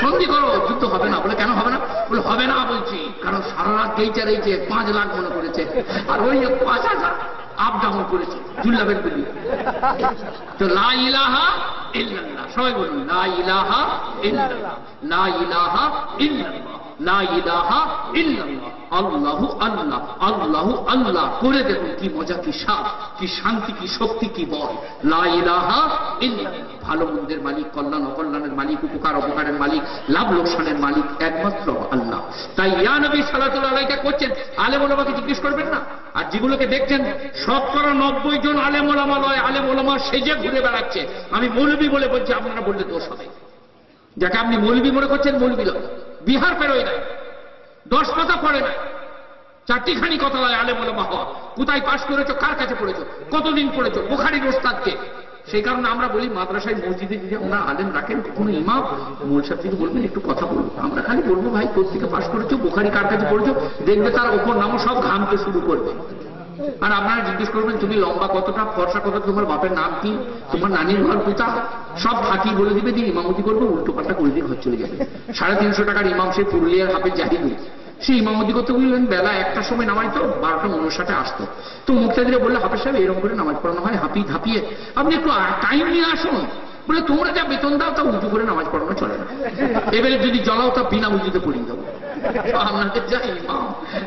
সন্ধি করো, যুদ্ধ হবে না। বলে, কেন হবে না? বলে, হবে না বলছি। কারণ সারা রাত গেইচে রয়েছে পাঁচ লাখ মনে করেছে। আর ওই পাঁচ হাজার আপ ডাউন করেছে জুল্লাবের বলি তো লা ইলাহা ইল্লাল্লাহ, সবাই বলুন, লা ইলাহা ইল্লাল্লাহ, লা ইলাহা ইল্লাল্লাহ। আল্লাহু আল্লাহ করে দেখুন কি মজা, কি স্বাদ, কি শান্তি, কি শক্তি, কি বল। ভালো মন্দের মালিক, কল্যাণ, অকল্যাণের মালিক, উপকার, অপকারের মালিক, লাভ, লোকসানের মালিক একমাত্র আল্লাহ। তাই ইয়া নবী সালাতুল আলাইকা করছেন, আলেম ওলামাকে জিজ্ঞেস করবেন না? আর যেগুলোকে দেখছেন শতকরা নব্বই জন আলেম ওলামা লয় আলেম ওলামা সেজে ঘুরে বেড়াচ্ছে। আমি মৌলবি বলে বলছি, আপনারা বললে দোষ হবে। যাকে আপনি মৌলবি মনে করছেন, মৌলবী লয় বিহার পেরোয় নাই, দশ কথা পড়ে নাই, চারটিখানি কথা লয় আলেম ওলামা হওয়া কোথায় পাশ করেছ, কার কাছে পড়েছো, কতদিন পড়েছো, বোখারির ওস্তাদকে। সেই কারণে আমরা বলি, মাদ্রাসায় মসজিদে যদি আমরা আলেম রাখেন কোনো ইমাম। মোল সাহেব যদি বলবেন, একটু কথা বলব আমরা খালি বলব, ভাই কোথেকে পাশ করেছ, বোখারি কার কাছে পড়েছো? দেখবে তার ওপর নামও সব ঘামতে শুরু করবে। আর আপনারা জিজ্ঞেস করবেন, তুমি লম্বা কতটা, ফর্সা কত তোমার বাপের নাম কি, তোমার নানির ঘর কোথা সব ফাঁকি বলে দিবে, দিয়ে ইমামতি করবে, উল্টো পাল্টা করে দিয়ে ঘর চলে যাবে। সাড়ে তিনশো টাকার ইমাম সে পুরুলিয়ার হাফের জাহিদ সে ইমামতি করতে বললেন, বেলা একটার সময় নামাই তো, বারোটা উনষাটে আসতো। তো মুক্তাদিরা বললে হাফের সাহেব, এরকম করে নামাজ পড়ানো হয়, হাঁপিয়ে ধাপিয়ে। আপনি একটু টাইম নিয়ে আসুন। বলে, তোমরা যা বেতন দাও, তা উঁচু করে নামাজ পড়ানো চলে না। এবারে যদি জ্বলাও, তা বিনা উজুতে পড়িয়ে দেবো। আপনাদের যাই ইমাম,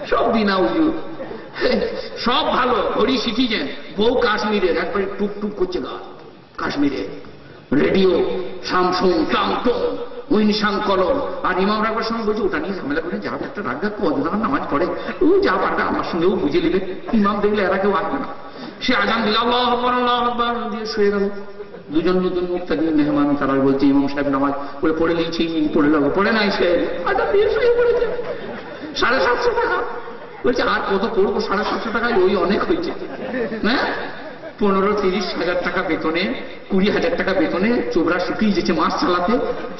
সব বিনা উজু। সব ভালো হরি সিটিজেন বউ কাশ্মীরের একবারে টুক টুক করছে গা। কাশ্মীরে রেডিও স্যামসুং টাংটং উইনসাং কলম। আর ইমাম রাখবার সময় বলছে ওটা নিয়ে ঝামেলা করে যা একটা রাখ রাখ কজন নামাজ পড়ে। ও যা পারবে আমার সঙ্গেও বুঝে নেবে। ইমাম দেখলে এরা কেউ আসবে না। সে আজান দিল আল্লাহ আকবার, দিয়ে শুয়ে গেল। দুজন নতুন মুক্তা দিয়ে মেহমান তারা বলছে ইমাম সাহেব নামাজ পড়ে পড়ে নিয়েছি পড়ে লাগো পড়ে নাই সে। আজান দিয়ে শুয়ে পড়েছে। সাড়ে সাতশো টাকা। বলছে আর কত করব সাড়ে সাতশো টাকায় ওই অনেক হয়েছে। হ্যাঁ? পনেরো তিরিশ হাজার টাকা বেতনে কুড়ি হাজার টাকা বেতনে চোবরা শুকিয়ে যেছে মাস চালাতে।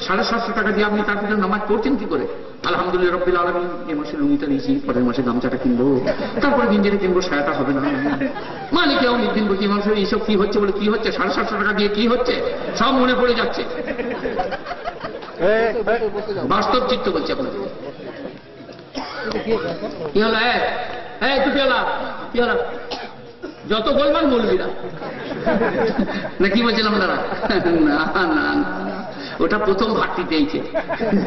সাড়ে সাতশো টাকা দিয়ে আপনি তার ভিতরে নামাজ পড়ছেন কি করে? আলহামদুলিল্লাহ রব্বিল আলমী এ মাসে লুঙ্গিটা নিয়েছি পরের মাসে গামছাটা কিনবো। তারপরে গিঞ্জেরে কিনবো সায়াটা হবে না। মালিক অনেক দিন বলছি মানুষ এইসব কি হচ্ছে বলে কি হচ্ছে? সাড়ে সাতশো টাকা দিয়ে কি হচ্ছে? সব মনে পড়ে যাচ্ছে। বাস্তব চিত্ত বলছে আপনাদের। কি কি কি যত বলবেন বলবি না না কি বলছিলাম দাদা না না ওটা প্রথম ভাটটি পেয়েছে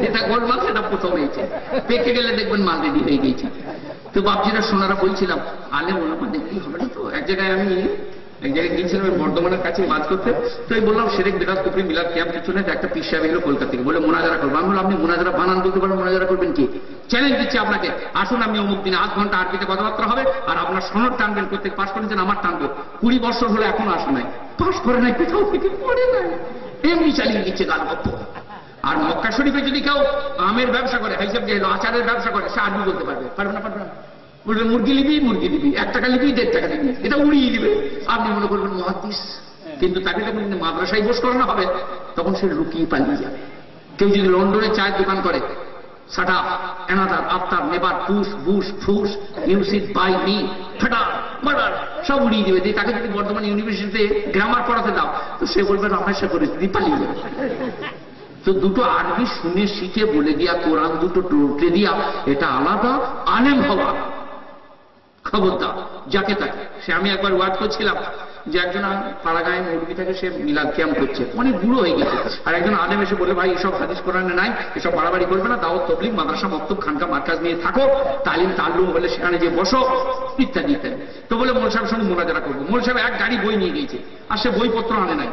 যেটা গোলমাল সেটা প্রথম হয়েছে। পেকে গেলে দেখবেন মাল রেডি হয়ে গেছে। তো বাপজিরা, সোনারা বলছিলাম, আলে ওলামা দেখতেই হবে না তো? এক জায়গায় আমি এক জায়গায় গিয়েছিলাম বর্ধমানের কাছে মাছ করতে। তো এই বললাম সেরেক বেদাত কুপরি, মিলাদ ক্যাম্প কিছু নেই একটা পিস সাহেব এলো কলকাতা থেকে। বলে মোনাজারা করব। আমি বললাম, আপনি মোনাজারা বানান, বলতে পারেন মোনাজারা করবেন কি? চ্যালেঞ্জ দিচ্ছি আপনাকে। আসুন, আপনি অমুক দিনে আধ ঘণ্টা আরবিতে কথাবার্তা হবে, আর আপনার সনদ টানবেন করতে পাশ করেছেন, আমার টানবো। কুড়ি বছর হলে, এখনও আসে নাই। পাশ করে নাই, কোথাও থেকে পড়ে নাই। এমনি চালিয়ে দিচ্ছে গাল গপ্প আর মক্কা শরীফে যদি কেউ আমের ব্যবসা করে হিসাব যে আচারের ব্যবসা করে, সে আরবি বলতে পারবে। পারবে না পারবে না? বলবে মুরগি লিবি মুরগি দিবি এক টাকা লিবি দেড় টাকা দিবি এটা উড়িয়ে দিবে। আপনি মনে করবেন মহাদিস কিন্তু তাকে যখন মাদ্রাসায় বোস করানো হবে। তখন সে লুকিয়ে পালিয়ে যাবে কেউ যদি লন্ডনে চায়ের দোকান করে another after, never push, bush, push, use it by me, ফাটা মার্ডার সব উড়িয়ে দেবে। দিয়ে তাকে যদি বর্ধমান ইউনিভার্সিটিতে গ্রামার পড়াতে দাও তো সে বলবে রমেশা পরিস্থিতি পালিয়ে যাবে। তো দুটো আরবি শুনে শিখে বলে দিয়া কোরআন দুটো টোটে দিয়া এটা আলাদা আলেম হওয়া। খবরদার, যাকে তাকে। সে আমি একবার ওয়ার্ড করছিলাম যে একজন পাড়াগাঁয়ে মুরগি থেকে সে মিলাদ ক্যাম্প করছে। অনেক বুড়ো হয়ে গেছে। আর একজন আলেম এসে বলে ভাই, এসব হাদিস কোরআনে নাই, এসব বাড়াবাড়ি করবে না, দাওয়াত তবলিক মাদ্রাসা, মক্তব, খানকা, মার্কাজ নিয়ে থাকো, তালিম তাল্লুম বলে সেখানে যে বসো, ইত্যাদি ইত্যাদি। তো বলে মোল সাহেবের সঙ্গে মোনাজারা করব। মোল সাহেব এক গাড়ি বই নিয়ে গিয়েছে, আর সে বইপত্র আনে নাই,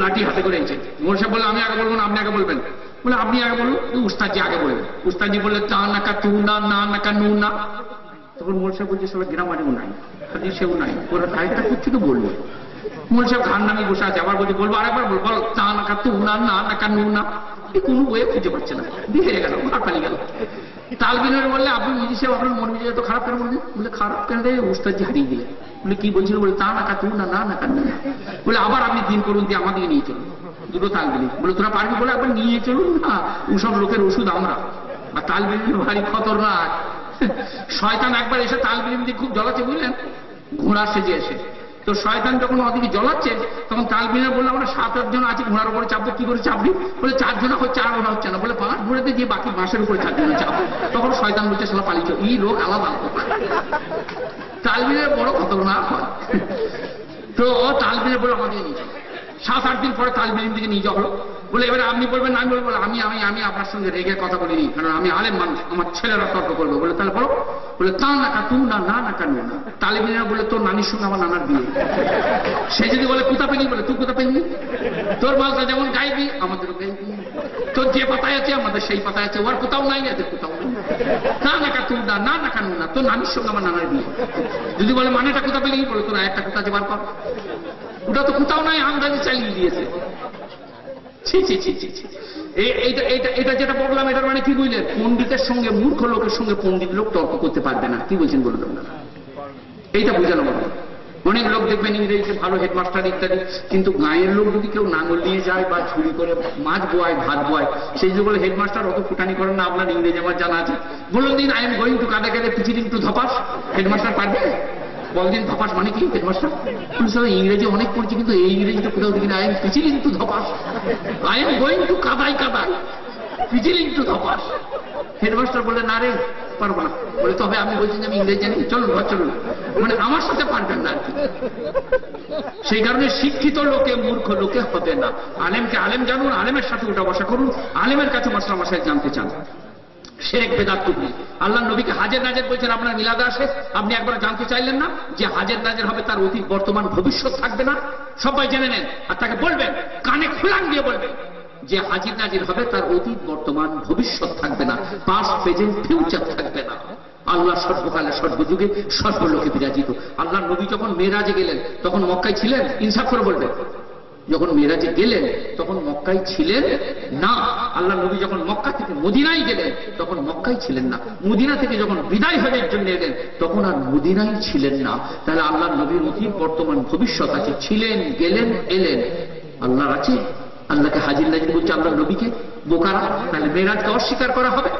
লাঠি হাতে করে এনেছে। মোল সাহেব বলে আমি আগে বলব না, আপনি আগে বলবেন। বলে, আপনি আগে বলুন উস্তাদজি আগে বলবেন। উস্তাদজি বললে তা নাকা তু না না নাকা নু না তখন মোল সাহেব বলছে সবাই গ্রামারেও নাই সেও নাই, ওরা তাইটা কোথেকে বলব? মোল সাহেব ঘান নামে বসে আছে, আবার বলছে, বলব আরেকবার বল বল তা নাকা তু, না না, নু না এই কোনো বইয়ে খুঁজে পাচ্ছে না। দিয়ে গেল আর পালিয়ে গেল। তালবিনের বললে আপনি মিজি সাহেব, আপনার মন মিজে তো খারাপ কেন? বললেন বলে খারাপ কেন রে, উস্তাদজি হারিয়ে দিলে বলে কি বলছিল? বলে তা নাকা তু, না না, নু না বলে আবার আপনি দিন করুন, দিয়ে আমাদেরকে নিয়ে চলুন। দুটো তালবিনি বলে। তোরা পারবি? বলে একবার নিয়ে চলুন না ওসব লোকের ওষুধ আমরা। আর তালবিনি ভারী খতরনাক। শয়তান একবার এসে তালবিলিম দিয়ে খুব জ্বলাচ্ছে, বুঝলেন? ঘোড়া সেজে এসে। তো শয়তান যখন ওদিকে জ্বলাচ্ছে, তখন তালবিনা বলল, আমরা সাত, আট জন আছে, ঘোড়ার উপরে চাপবো, কি করে চাপবি? বলে চারজন হয় চার ওনা হচ্ছে না। বলে, পাঁচ ঘুরেতে দিয়ে বাকি বাঁশের উপরে চারজন চাপবো। তখন শয়তান বলছে সালা পালিয়েছ এই লোক আলাদা তালবিনের বড় খতরনাক হয়। তো তালবিনে বলে আমাদের নিয়ে সাত, আট দিন পরে তালবিলিম দিকে নিয়ে যাওয়া হলো। বলে, এবারে আপনি বলবেন না, আমি বলব আমি আমি আমি আপনার সঙ্গে রেগে কথা বলিনি, কারণ আমি আলেম মানুষ, আমার ছেলেরা তর্ক করবে। বলে, তাহলে বলো। বলে, তা না কাটু না না না কানু না। তালিবিনা বলে, তোর নানির সঙ্গে আমার নানার বিয়ে। সে যদি বলে, কুতা পেনি বলে, তুই কুতা পেনি তোর মালটা যেমন গাইবি, আমাদেরও গাইবি। তোর যে পাতায় আছে, আমাদের সেই পাতায় আছে। ওর কোথাও নাই, এদের কোথাও না না কাটু না না না কানু না, তোর নানির সঙ্গে আমার নানার বিয়ে। যদি বলে, মানেটা কোথা পেলি? বলে, তোর একটা কোথা আছে বার কর। ওটা তো কোথাও নাই, আমদানি চালিয়ে দিয়েছে। এটা যেটা বললাম, এটার মানে কি বুঝলেন পণ্ডিতের সঙ্গে, মূর্খ লোকের সঙ্গে পণ্ডিত লোক তর্ক করতে পারবে না। কি বলছেন বলুন আপনারা? এইটা বোঝানো বলো অনেক লোক দেখবেন ইংরেজিতে ভালো হেডমাস্টার ইত্যাদি, কিন্তু গাঁয়ের লোক যদি কেউ নাঙল নিয়ে যায় বা ঝুড়ি করে মাছ বোয়ায়, ভাত বোয়ায়, সেই যে বলে হেডমাস্টার অত ফুটানি করেন না, আপনার ইংরেজি আমার জানা আছে। বলুন দিন আই এম গোয়িং টু কাদে কাদে, পিছিয়ে টু ধপাস হেডমাস্টার পারবে? বলদিন ধপাস মানে কি হেডমাস্টার ইংরেজি অনেক পড়ছি, কিন্তু এই ইংরেজিটা কোথাও দেখি আই এম পিছিলিং টু ধপাস। আই এম গোয়িং টু কাদাই কাদাই। পিছিলিং টু ধপাস। হেডমাস্টার বলে না রে, পারব না। বলে, তবে আমি বলছি যে আমি ইংরেজি জানি, চলুন, ঘর চলুন। মানে আমার সাথে পারবেন না সেই কারণে শিক্ষিত লোকে মূর্খ লোকে হবে না। আলেমকে আলেম জানুন, আলেমের সাথে ওটা বসা করুন। আলেমের কাছে মশলা মশাই জানতে চান। শেরেক বেদাত কুফরি আল্লাহ নবীকে হাজের নাজের বলছেন, আপনার মিলাদে আসে। আপনি একবার জানতে চাইলেন না যে হাজের নাজের হবে তার অতীত, বর্তমান, ভবিষ্যৎ থাকবে না? সবাই জেনে নেন আর তাকে বলবেন, কানে খোলান দিয়ে বলবেন যে হাজির নাজির হবে তার অতীত, বর্তমান, ভবিষ্যৎ থাকবে না পাস্ট প্রেজেন্ট ফিউচার থাকবে না। আল্লাহ সর্বকালে, সর্বযুগে সর্বলোকে বিরাজিত। আল্লাহ নবী যখন মেয়েরাজে গেলেন, তখন মক্কায় ছিলেন, ইনসাফ করে বলবেন যখন মেয়েরাজে গেলেন, তখন মক্কায় ছিলেন না। আল্লাহ নবী যখন মক্কা থেকে মদিনায় গেলেন, তখন মক্কায় ছিলেন না। মদিনা থেকে যখন বিদায় হজের জন্য এলেন, তখন আর মদিনায় ছিলেন না। তাহলে আল্লাহ নবীর অতীত বর্তমান ভবিষ্যৎ আছে। ছিলেন, গেলেন, এলেন। আল্লাহর আছে? আল্লাহকে হাজির নাজির বলছে আল্লাহ নবীকে? বোকারা? তাহলে মেয়েরাজকে অস্বীকার করা হবে?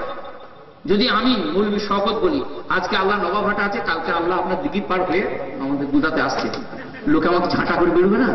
যদি আমি মৌলবী শপথ বলি, আজকে আল্লাহ নবাবহাটা আছে, কালকে আল্লাহ আপনার দিঘির পার হয়ে আমাদের গুদাতে আসছে। লোকে আমাকে ঝাঁটা করে বেরোবে না?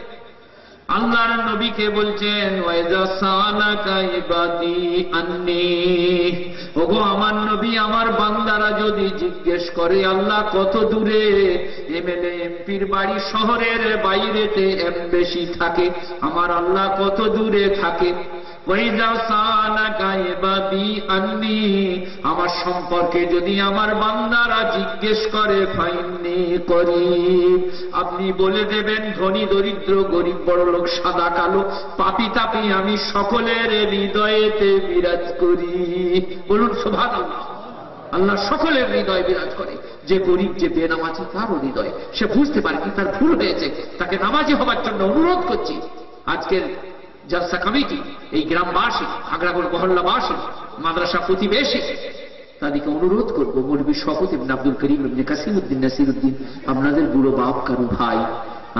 আল্লাহর নবীকে বলছেন ওগো, আমার নবী, আমার বান্দারা যদি জিজ্ঞেস করে, আল্লাহ, কত দূরে? এমএলএ এমপির বাড়ি শহরের বাইরেতে এমবেশি থাকে, আমার আল্লাহ কত দূরে থাকে? আমার সম্পর্কে যদি আমার বান্দারা জিজ্ঞেস করে, ফাইন্নি করি। আপনি বলে দেবেন, ধনী, দরিদ্র, গরিব, বড় লোক, সাদা, কালো, পাপি, তাপি, আমি সকলের হৃদয়েতে বিরাজ করি। বলুন আল্লাহ আল্লাহ সকলের হৃদয় বিরাজ করে। যে গরিব, যে বেনামাজি তারও হৃদয়। সে বুঝতে পারে কি তার ভুল হয়েছে। তাকে নামাজি হবার জন্য অনুরোধ করছি। আজকের জালসা কমিটি, এই গ্রামবাসী আগ্রাগর মহল্লাবাসী, মাদ্রাসা প্রতিবেশী, তাদেরকে অনুরোধ করব, মৌলবী শপথ ইবনে আব্দুল করিম উদ্দিন নাসির উদ্দিন আপনাদের বুড়ো বাপ কারু ভাই,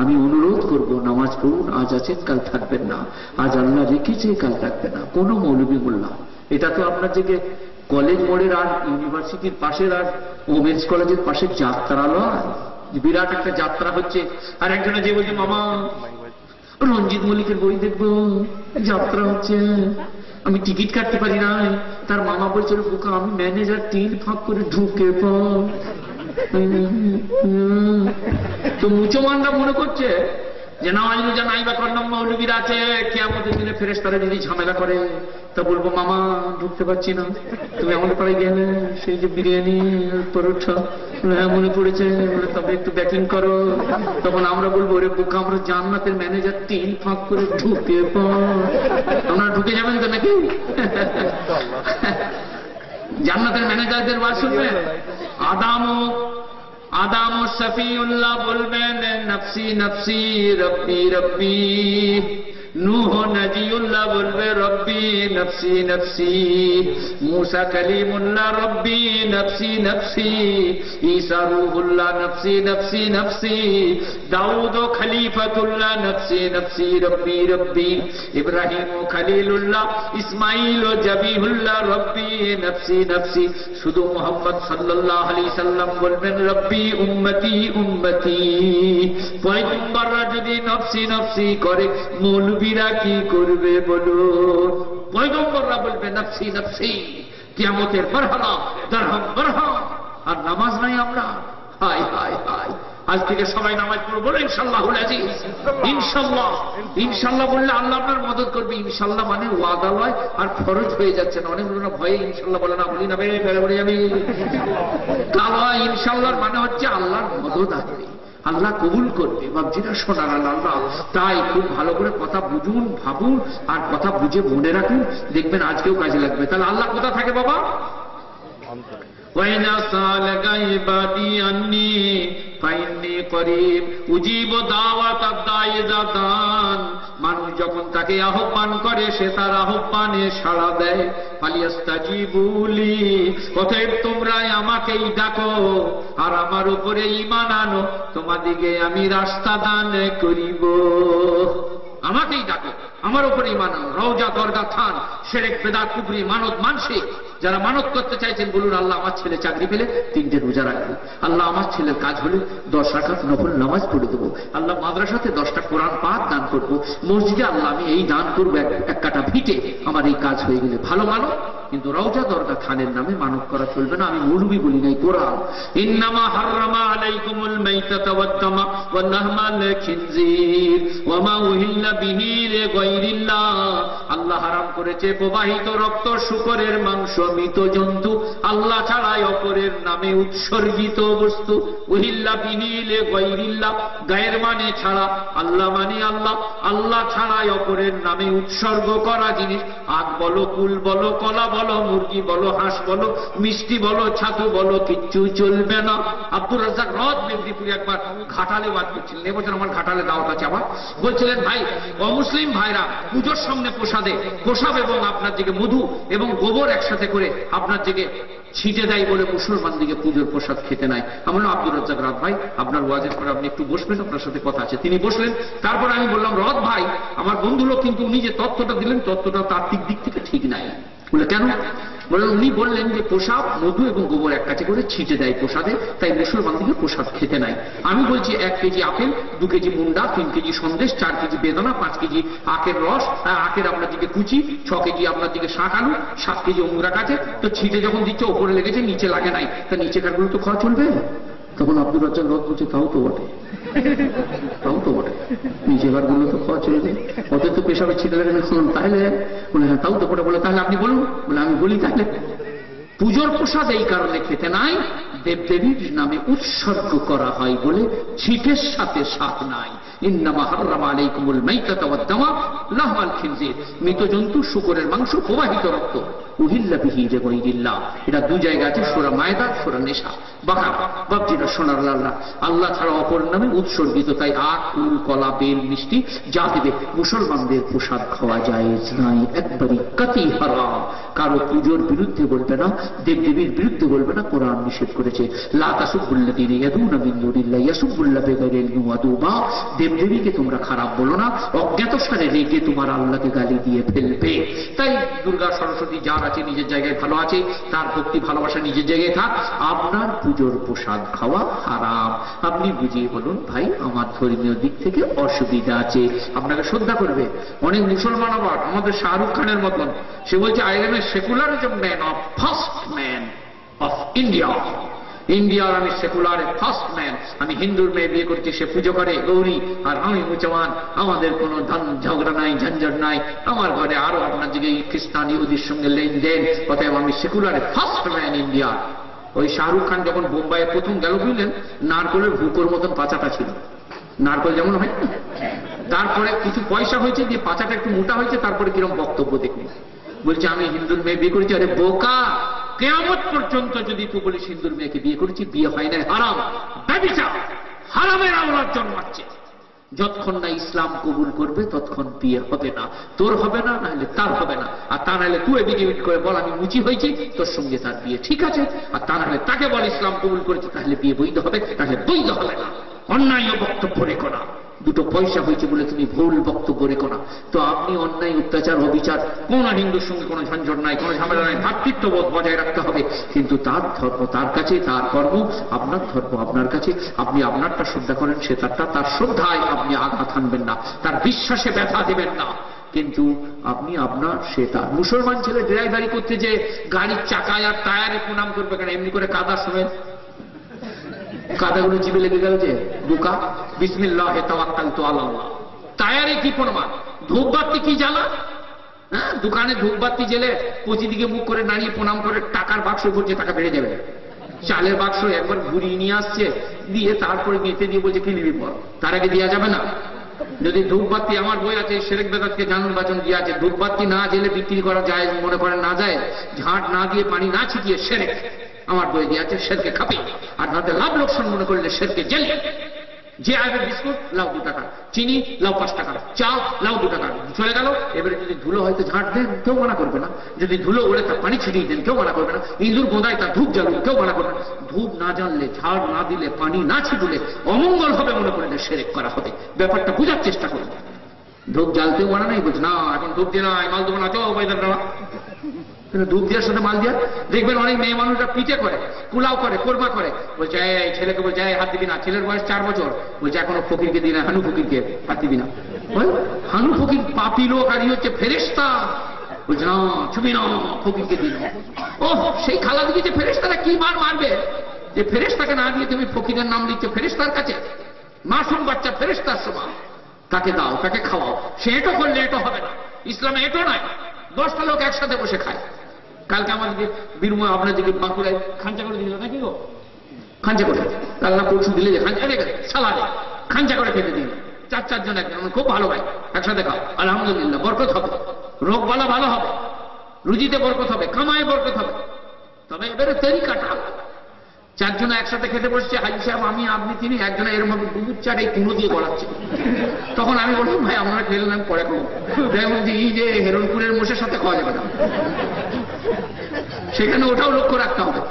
আমি অনুরোধ করব, নামাজ পড়ুন, আজ আছেন, কাল থাকবেন না, আজ আল্লাহ রেখেছে, কাল থাকবে না, কোনো মৌলবী মোল্লা। এটা তো আপনার যে কলেজ মোড়ের আর ইউনিভার্সিটির পাশের আর ওমেন্স কলেজের পাশে যাত্রালয়। বিরাট একটা যাত্রা হচ্ছে, আর একজনে যে বলছে, মামা রঞ্জিত মল্লিকের বই দেখব। যাত্রা হচ্ছে। আমি টিকিট কাটতে পারি না। তার মামা বলছিল, বোকা, আমি ম্যানেজার তিন ফাঁক করে ঢুকে পড়। তো মুচমানরা মনে করছে যে নামাজ রোজা নাই বা কন্নম মৌলবীর আছে কে আমাদের দিনে ফেরেস তারা যদি ঝামেলা করে তা বলব মামা ঢুকতে পারছি না। তুমি আমাদের পাড়ায় গেলে সেই যে বিরিয়ানি পরোটা হ্যাঁ মনে পড়েছে বলে তবে একটু ব্যাকিং করো। তখন আমরা বলব ওরে বোকা আমরা জান্নাতের ম্যানেজার তিন ফাঁক করে ঢুকে পর আপনারা ঢুকে যাবেন তো নাকি? জান্নাতের ম্যানেজারদের বাস শুনবেন? আদাম আদাম ও শফিউল্লাহ বলবেন নফসি নফসি রব্বি রব্বি নূহ নজিউল্লাহ বলবে, রব্বি নফসি নফসি, মুসা কলিমুল্লাহ, রব্বি নফসি নফসি, ঈসা রূহুল্লাহ, নফসি নফসি নফসি, দাউদ ও খলিফাতুল্লাহ, নফসি নফসি, রব্বি রব্বি, ইব্রাহিম ও খলিলুল্লাহ ইসমাইল ও জবিহুল্লাহ, রব্বি নফসি নফসি। শুধু মোহাম্মদ সাল্লাল্লাহু আলাইহি সাল্লাম বলবেন, রব্বি উম্মতি উম্মতি। পয়গম্বররা যদি নফসি নফসি করে মৌলবীরা কি করবে বলুন পয়গম্বররা বলবে নফসি নফসি কিয়ামতের বরহলা দরহম বরহম আর নামাজ নাই আমরা। হাই হাই হাই আজ থেকে সবাই নামাজ পড়ব বলে ইনশাল্লাহ ইনশাল্লাহ ইনশাল্লাহ বললে আল্লাহ আপনার মদত করবে। ইনশাল্লাহ মানে ওয়াদা লয় আর খরচ হয়ে যাচ্ছে না। অনেক লোক ভয়ে ইনশাল্লাহ বলে না বলি না বেড়ে বলে যাবি। কালা ইনশাল্লাহর মানে হচ্ছে আল্লাহর মদত আসবে আল্লাহ কবুল করবে বাবজিরা শোনার আল্লাহ তাই খুব ভালো করে কথা বুঝুন ভাবুন আর কথা বুঝে মনে রাখুন দেখবেন আজকেও কাজে লাগবে তাহলে আল্লাহ কোথা থাকে বাবা وإذا سألك عبادي عني ফাইন্নি করিম, উজিব দাওয়াত দান মানুষ যখন তাকে আহ্বান করে, সে তার আহ্বানে সাড়া দেয়। ফালিয়াস্তাজিবুলি অতএব তোমরাই আমাকেই ডাকো। আর আমার উপরে ইমান আনো তোমাদিকে আমি রাস্তা দান করিব। আমাকেই ডাকো, আমার উপরে ইমান আনো। রওজা, দরগা, থান, সেরেক বেদা কুকুরি মানত, মানসিক। যারা মানত করতে চাইছেন, বলুন, আল্লাহ আমার ছেলে চাকরি পেলে তিনটে রোজা রাখবে আল্লাহ আমার ছেলের কাজ হলে দশ রাখাত নফল নামাজ পড়ে দেবো। আল্লাহ মাদ্রাসাতে দশটা কোরআন পাঠ দান করব। মসজিদে আল্লাহ আমি এই দান করব, এক কাটা ভিটে। আমার এই কাজ হয়ে গেলে ভালো মানো কিন্তু রওজা দরগা খানের নামে মানব করা চলবে না, আমি মৌলবি বলি নাই কোরআন ইন্নামা হাররামা আলাইকুমুল মাইতাতা ওয়াদ-দামা ওয়াল লাহমা খিনজির ওয়া মা উহিল্লা বিহি লিগাইরিল্লাহ। আল্লাহ হারাম করেছে, প্রবাহিত রক্ত, শুকরের মাংস, মৃত জন্তু, আল্লাহ ছাড়াই অপরের নামে উৎসর্গিত বস্তু। উহিল্লা বিহি লিগাইরিল্লাহ, গায়ের মানে ছাড়া আল্লাহ মানে আল্লাহ। আল্লাহ ছাড়াই অপরের নামে উৎসর্গ করা জিনিস। আগ বলো, কুল বলো, কলা বলো মুরগি বলো, হাঁস বলো, মিষ্টি বলো, ছাতু বলো, কিচ্ছু চলবে না। আব্দুর রাজাক রদ মেদিনীপুরে একবার ঘাটালে বাদ করছিলেন। এবছর আমার ঘাটালে দাওয়াত আছে আমার। বলছিলেন, ভাই, অমুসলিম ভাইরা পুজোর সামনে প্রসাদে প্রসাদ এবং আপনার দিকে মধু এবং গোবর একসাথে করে আপনার দিকে ছিটে দেয় বলে মুসলমান দিকে পুজোর প্রসাদ খেতে নাই আমার আব্দুর রাজ্জাক রাত ভাই, আপনার ওয়াজের পরে আপনি একটু বসবেন, আপনার সাথে কথা আছে। তিনি বসলেন। তারপর আমি বললাম, রথ ভাই, আমার বন্ধু কিন্তু উনি যে তত্ত্বটা দিলেন, তত্ত্বটা তাত্ত্বিক দিক থেকে ঠিক নাই। বলে, কেন? বলে, উনি বললেন যে প্রসাদ মধু এবং গোবর এক কাছে করে ছিটে দেয় প্রসাদে, তাই মুসলমান দিকে প্রসাদ খেতে নাই। আমি বলছি, এক কেজি আপেল, দু কেজি মুন্ডা, তিন কেজি সন্দেশ, চার কেজি বেদনা, পাঁচ কেজি আখের রস আখের আপনার দিকে কুচি, ছ কেজি আপনার দিকে শাক আলু, সাত কেজি অঙ্গুরা কাছে তো ছিটে যখন দিচ্ছে, ওপরে লেগেছে, নিচে লাগে নাই। তা নিচে কারগুলো তো খাওয়া চলবে? তখন আব্দুল রাজ্জাক রথ বলছে তাও তো বটে। তাও তো বটে। নিচেবারগুলো তো খাওয়া চলে যায় অত তো পেশাবে ছিটে লাগে না শুনুন তাহলে বলে হ্যাঁ তাও তো বটে। বলে, তাহলে আপনি বলুন। বলে, আমি বলি তাহলে, পুজোর প্রসাদ এই কারণে খেতে নাই, দেবদেবীর নামে উৎসর্গ করা হয় বলে ছিটের সাথে সাথ নাই। ইন্নামা মৃত জন্তু শুকরের মাংস প্রবাহিত রক্ত। উহিল্লা বিহি এটা দুই জায়গা আছে, সূরা মায়দা, সূরা নিসা বাকারা বাপজিরা সোনার লাল্লা। আল্লাহ ছাড়া অপর নামে উৎসর্গিত, তাই আখ কুল কলা, বেল, মিষ্টি, যা দেবে মুসলমানদের প্রসাদ খাওয়া যায় নাই একবারই কাতি হারাম। কারও পুজোর বিরুদ্ধে বলবে না, দেবদেবীর বিরুদ্ধে বলবে না, কোরআন নিষেধ করেছে। দেবদেবীকে তোমরা খারাপ বলো না অজ্ঞাত সারে রেগে তোমার আল্লাহকে গালি দিয়ে ফেলবে। তাই দুর্গা সরস্বতী যার আছে, নিজের জায়গায় ভালো আছে, তার ভক্তি, ভালোবাসা নিজের জায়গায় থাক। আপনার পুজোর প্রসাদ খাওয়া হারাম। আপনি বুঝিয়ে বলুন, ভাই, আমার ধর্মীয় দিক থেকে অসুবিধা আছে। আপনাকে শ্রদ্ধা করবে। অনেক মুসলমান আবার আমাদের শাহরুখ খানের মতন। সে বলছে I am a secularism man of first man of India ইন্ডিয়ার আমি সেকুলার ফার্স্ট ম্যান। আমি হিন্দুর মেয়ে বিয়ে করছি, সে পুজো করে, গৌরী। আর আমি মুসলমান। আমাদের কোনো ধান ঝগড়া নাই, ঝঞ্ঝট নাই। আমার ঘরে আরও আপনার দিকে খ্রিস্টান ইহুদির সঙ্গে লেনদেন। অতএব আমি সেকুলার ফার্স্ট ম্যান ইন্ডিয়া। ওই শাহরুখ খান যখন বোম্বাইয়ে প্রথম গেল, বুঝলেন? নারকলের ভুকোর মতন পাচাটা ছিল। নারকল যেমন হয়, তারপরে কিছু পয়সা হয়েছে, যে পাচাটা একটু মোটা হয়েছে, তারপরে কিরম বক্তব্য দেখলি বলছে, আমি হিন্দুর মেয়ে বিয়ে করেছি, আরে বোকা! কেয়ামত পর্যন্ত যদি তুই বলিস হিন্দুর মেয়েকে বিয়ে করেছি, বিয়ে হয় না হারাম। ব্যবিচার। হারামের আওলাদ জন্মাচ্ছে। যতক্ষণ না ইসলাম কবুল করবে, ততক্ষণ বিয়ে হবে না। তোর হবে না, নাহলে তার হবে না। আর তা নাহলে তুই এদিকে করে বল, আমি মুচি হয়েছি, তোর সঙ্গে তার বিয়ে ঠিক আছে। আর তা নাহলে তাকে বল, ইসলাম কবুল করেছে, তাহলে বিয়ে বৈধ হবে, তাহলে বৈধ হবে না। অন্যায় বক্তব্য রেখো না। দুটো পয়সা হয়েছে বলে তুমি ভুল বক্তব্য রেখো না। তো আপনি অন্যায়, অত্যাচার, অবিচার, কোন হিন্দুর সঙ্গে কোনো ঝঞ্ঝট নাই, কোনো ঝামেলা নাই, ভাতৃত্ববোধ বজায় রাখতে হবে। কিন্তু তার ধর্ম তার কাছে, তার কর্ম আপনার ধর্ম আপনার কাছে, আপনি আপনারটা শ্রদ্ধা করেন, সে তারটা তার শ্রদ্ধায় আপনি আঘাত আনবেন না, তার বিশ্বাসে ব্যথা দেবেন না। কিন্তু আপনি আপনার, সে তার মুসলমান ছেলে ড্রাইভারি করতে যে গাড়ির চাকায় আর টায়ারে প্রণাম করবে কেন? এমনি করে কাদা শোনেন। কাদাগুলো জিবে লেগে গেল যে, বুকা, বিসমিল্লাহ তাওয়াক্কাল তো আল্লাহ। টায়ারে কি প্রমাণ? ধূপবাতি কি জ্বালা? হ্যাঁ? দোকানে ধূপবাতি জেলে পচি দিকে মুখ করে দাঁড়িয়ে প্রণাম করে টাকার বাক্স ভরছে, টাকা বেড়ে যাবে। চালের বাক্স একবার ঘুরিয়ে নিয়ে আসছে, দিয়ে তারপরে গেঁথে দিয়ে বলছে কি নিবি পর তার আগে দেওয়া যাবে না। যদি ধূপবাতি আমার বই আছে সেরেক বেদাতকে জানুন বাচন দিয়ে আছে। ধূপবাতি না জেলে বিক্রি করা যায়, মনে করেন না যায়, ঝাঁট না দিয়ে পানি না ছিটিয়ে সেরেক আমার বই দিয়ে আছে শেরকে খাপি আর তাতে লাভ লোকসান মনে করলে শেরকে জেলে। যে আগে বিস্কুট লাউ দু টাকা। চিনি লাউ পাঁচ টাকা। চা লাউ দু টাকা। চলে গেল। এবারে যদি ধুলো হয়তো ঝাঁট দেন, কেউ মানা করবে না। যদি ধুলো ওড়ে তার পানি ছিটিয়ে দেন, কেউ মানা করবে না। ইঁদুর গোদায় তার ধূপ জ্বালুন, কেউ মানা করবে না। ধূপ না জানলে ঝাড় না দিলে পানি না ছিটুলে অমঙ্গল হবে মনে করলে সেরেক করা হবে। ব্যাপারটা বোঝার চেষ্টা করবে ধূপ জ্বালতেও মানা নাই, বলছে, না, এখন ধূপ দিয়ে না মাল দেবো না চো বাইদার দেওয়া। কিন্তু দুধ দেওয়ার সাথে মাল দেওয়া দেখবেন অনেক মেয়ে মানুষরা পিঠে করে, পোলাও করে, কোরমা করে। বলছে, এই ছেলেকে বলছে হাত দিবি না। ছেলের বয়স চার বছর। বলছে, এখনও ফকিরকে দিই না, হানু ফকিরকে হাত দিবি না। হানু ফকির পাপি লোক আর হচ্ছে ফেরেস্তা বলছে, না ছবি না, ফকিরকে দিন ও সেই খালা দিকে যে ফেরেস্তারা কি মার মারবে? যে ফেরেস্তাকে না দিয়ে তুমি ফকিরের নাম দিচ্ছ ফেরেস্তার কাছে? মাসুম বাচ্চা ফেরেস্তার সমান তাকে দাও তাকে খাওয়াও? সে এটো করলে এটো হবে না। ইসলামে এটো নয়। দশটা লোক একসাথে বসে খায়। কালকে আমাদেরকে বীরময় আপনাদেরকে বাঁকুড়ায় খাঞ্চা করে দিল নাকি গো? খাঞ্চা করে। কালনা পরশু দিলে যে খাঞ্চা রেখে সালাদে খাঞ্চা করে খেতে দিন। চার চারজন একজন আমার খুব ভালো ভাই, একসাথে খাও। আলহামদুলিল্লাহ, বরকত হবে। রোগ বালা ভালো হবে। রুজিতে বরকত হবে, কামায় বরকত হবে। তবে এবারে তরিকাটা আলাদা। চারজন একসাথে খেতে বসছে, হাজি সাহেব, আমি, আপনি তিনি, একজন এর মধ্যে দুধ চার এই কুমড়ো দিয়ে গড়াচ্ছে তখন আমি বললাম, ভাই আমরা খেলেন আমি পরে খাব। তাই বলছি এই যে, হেরনপুরের মোষের সাথে খাওয়া যাবে না। সেখানে ওটাও লক্ষ্য রাখতে হবে।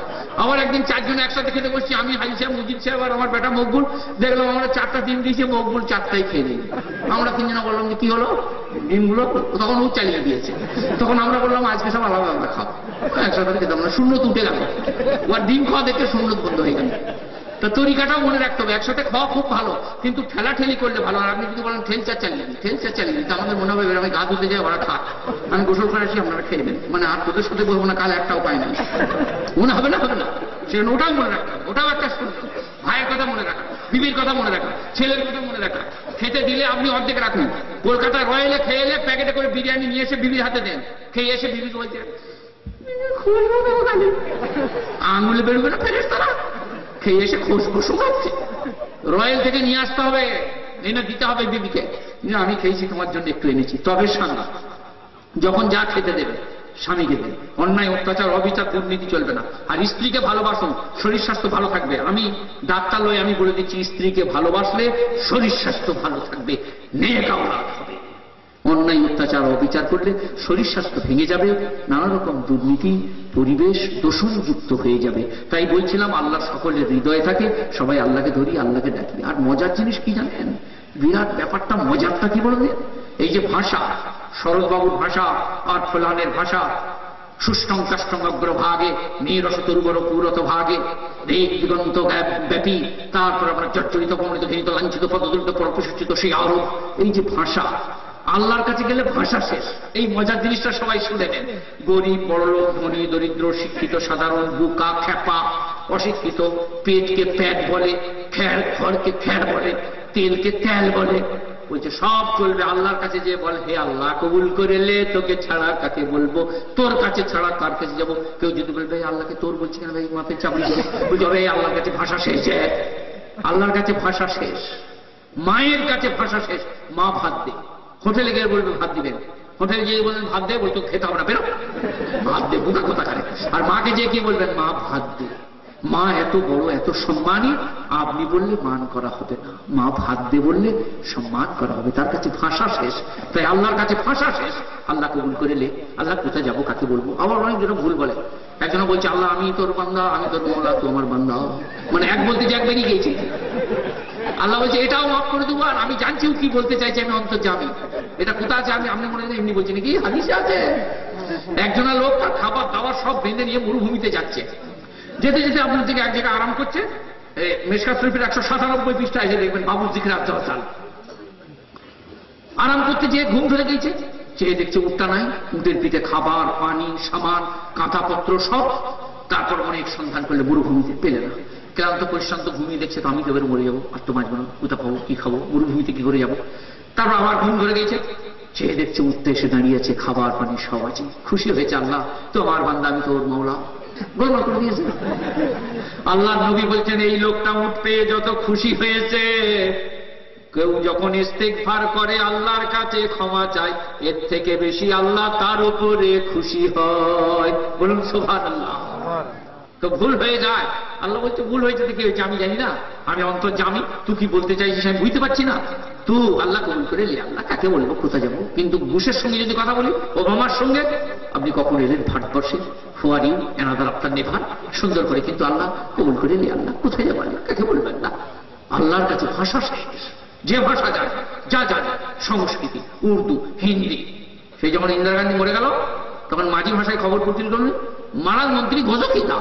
আবার একদিন চারজন একসাথে খেতে বসছি, আমি হাজি সাহেব মুজিদ সাহেব আর আমার বেটা মকবুল। দেখলাম আমরা চারটা ডিম দিয়েছি, মকবুল চারটাই খেয়ে নিই আমরা তিনজনে বললাম যে কি হলো? ডিমগুলো তখন ও চালিয়ে দিয়েছে। তখন আমরা বললাম, আজকে সব আলাদা আলাদা খাও একসাথে খেতাম না শূন্য তুটে গেল। ওর ডিম খাওয়া দেখতে শূন্য বন্ধ হয়ে গেল। তা তরিকাটাও মনে রাখতে হবে, একসাথে খাওয়া খুব ভালো, কিন্তু ঠেলা ঠেলি করলে ভালো। আর আপনি যদি বলেন, ঠেলচা চালিয়ে দিন ঠেলচা চালিয়ে দিন তা আমাদের মনে হবে, আমি গা ধুতে যাই, ওরা খাক। আমি গোসল করে আসি, আপনারা খেয়ে নেন। মানে আর তোদের সাথে বলব না, কাল একটা উপায় নেই। মনে হবে না হবে না। সেখানে ওটাও মনে রাখতে হবে, ওটাও একটা ভাইয়ের কথা মনে রাখা, বিবির কথা মনে রাখা, ছেলের কথা মনে রাখা। খেতে দিলে আপনি অর্ধেক রাখুন। কলকাতা রয়েলে খেয়ে এলে প্যাকেটে করে বিরিয়ানি নিয়ে এসে বিবির হাতে দেন। খেয়ে এসে বিবিকে বলছে আঙুলে বেরোবে না ফেরেস তারা খেয়ে এসে খুশবু শুকাচ্ছে রয়্যাল থেকে নিয়ে আসতে হবে এনে দিতে হবে বিবিকে আমি খেয়েছি তোমার জন্য একটু এনেছি, তবে স্বামী, যখন যা খেতে দেবে, স্বামীকে দেবে। অন্যায়, অত্যাচার, অবিচার, দুর্নীতি চলবে না। আর স্ত্রীকে ভালোবাসুন শরীর স্বাস্থ্য ভালো থাকবে। আমি ডাক্তার লয়ে আমি বলে দিচ্ছি, স্ত্রীকে ভালোবাসলে শরীর স্বাস্থ্য ভালো থাকবে। আওলাদ হবে অন্যায় অত্যাচার অবিচার করলে শরীর স্বাস্থ্য ভেঙে যাবে নানা রকম দুর্নীতি, পরিবেশ দূষণযুক্ত হয়ে যাবে। তাই বলছিলাম, আল্লাহ সকলের হৃদয়ে থাকে, সবাই আল্লাহকে ধরি, আল্লাহকে ডাকি। আর মজার জিনিস কি জানেন? বিরাট ব্যাপারটা, মজারটা কি বলবেন এই যে ভাষা, শরৎবাবুর ভাষা আর ফলানের ভাষা সুষ্টং কাষ্টং অগ্রভাগে নীরস তরুবর পুরত ভাগে দিগন্ত ব্যাপী তারপর আমরা চর্চরিত কমলিত ঘৃণিত লাঞ্ছিত পদদুল্ট পরপুষিত সেই আরোপ এই যে ভাষা আল্লাহর কাছে গেলে ভাষা শেষ। এই মজার জিনিসটা সবাই শুনে নেন। গরিব বড়লোক ধনী দরিদ্র শিক্ষিত সাধারণ বুকা খ্যাপা অশিক্ষিত পেটকে প্যাট বলে খ্যার খড়কে খ্যার বলে তেলকে তেল বলে। বলছে সব চলবে আল্লাহর কাছে যে বল হে আল্লাহ কবুল করে লে তোকে ছাড়া কাকে বলব? তোর কাছে ছাড়া কার কাছে যাব? কেউ যদি বলবে "এই আল্লাহকে তোর বলছি কেন ভাই? মাপের চাপড়ি "আরে, আল্লাহর কাছে ভাষা শেষ হ্যাঁ। আল্লাহর কাছে ভাষা শেষ। মায়ের কাছে ভাষা শেষ। মা ভাত দে। হোটেলে গিয়ে বলবে ভাত দিবেন। হোটেলে গিয়ে বলবেন, ভাত দে, বলতো, খেতে হবে না, বেরো। ভাত দে, বুকা কথা করে আর মাকে যে কি বলবেন, মা, ভাত দে। মা এত বড়, এত সম্মানী, আপনি বললে মান করা হবে না। মা ভাত দে বললে সম্মান করা হবে। তার কাছে ভাষা শেষ। তাই আল্লাহর কাছে ভাষা শেষ। আল্লাহ কবুল করে লে আল্লাহ কোথায় যাব, কাকে বলব? আবার অনেকজন ভুল বলে। একজন বলছে, আল্লাহ, আমি তোর বান্দা, আমি তোর মোলা তো আমার বান্দা। মানে এক বলতে যে এক বেরিয়ে গিয়েছে। আল্লাহ বলছে, এটাও মাফ করে দেবো, আর আমি জানছি কি বলতে চাইছে, আমি অন্তর জানি এটা কোথা আছে? আমি, আপনি মনে এমনি বলছি নাকি? হাদিসে আছে। একজনা লোক তার খাবার দাবার সব বেঁধে নিয়ে মরুভূমিতে যাচ্ছে। যেতে যেতে আপনার দিকে এক জায়গায় আরাম করছে। মেশকা শরীফের একশো সাতানব্বই পৃষ্ঠা এসে দেখবেন বাবুর দিকে রাজ্য চাল আরাম করতে যেয়ে ঘুম ধরে গেছে চেয়ে দেখছে উঠটা নাই। উটের পিঠে খাবার, পানি সামান কাঁথাপত্র সব। তারপর অনেক সন্ধান করলে মরুভূমিতে পেলে না। ক্লান্ত, পরিশ্রান্ত, ঘুমিয়ে দেখছে তো আমি কেবল মরে যাব। আর তো বাঁচবো না কোথা পাবো, কি খাব, মরুভূমিতে কি করে যাব? তারপর আবার ঘুম ধরে গেছে চেয়ে দেখছে উঠতে এসে দাঁড়িয়েছে খাবার পানি সব আছে। খুশি হয়েছে আল্লাহ তোমার বান্দা, আমি তোর মৌলা গোলমাল করে দিয়েছে আল্লাহ নবী বলছেন, এই লোকটা উঠ পেয়ে যত খুশি হয়েছে, কেউ যখন ইস্তেকফার করে আল্লাহর কাছে ক্ষমা চায়, এর থেকে বেশি আল্লাহ তার উপরে খুশি হয়। বলুন সোভান আল্লাহ তো ভুল হয়ে যায়। আল্লাহ বলছে, ভুল হয়েছে তো কি হয়েছে? আমি জানি না। আমি অন্তর জানি। তুই কি বলতে চাইছিস আমি বুঝতে পারছি না। তুই আল্লাহ কবুল করে লি আল্লাহ। কাকে বলব? কোথায় যাব? কিন্তু বুশের সঙ্গে যদি কথা বলি, ওবামার সঙ্গে, আপনি কখন এলেন ভারতবর্ষে? ফোয়ার ইউ এনাদার আপনার নেভার সুন্দর করে কিন্তু আল্লাহ কবুল করে লি আল্লাহ। কোথায় যাব আল্লাহ? কাকে বলবেন না আল্লাহর কাছে ভাষা যে ভাষা জানে, যা জানে, সংস্কৃতি, উর্দু, হিন্দি। সেই যখন ইন্দিরা গান্ধী মরে গেল, তখন মাঝি ভাষায় খবর পড়ছিল করলেন, মারাল মন্ত্রী গজকিতা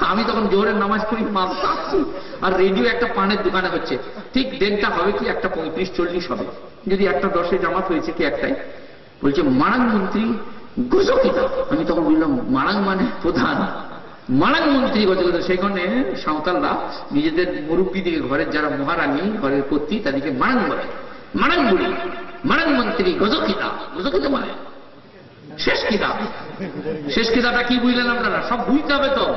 আমি তখন জোহরের নামাজ পড়ি মাল কাঁপছি আর রেডিও একটা পানের দোকানে হচ্ছে। ঠিক দেড়টা হবে কি, একটা পঁয়ত্রিশ, চল্লিশ হবে। যদি একটা দশে জামাত হয়েছে কি একটাই? বলছে, মারাং মন্ত্রী গজকিতা। আমি তখন বললাম, মারাং মানে প্রধান। মারাং মন্ত্রী গজকিতা। সেখানে সাঁওতালরা নিজেদের মুরব্বী দিকে, ঘরের যারা মহারানী, ঘরের কর্তৃ তাদেরকে মারাং বলে। মারাং বুড়ি মারাং মন্ত্রী গজকিতা। গজকিতা মানে? শেষ কিতাব। শেষ কিতাবটা কি বুঝলেন আপনারা? সব বুঝতে হবে তো।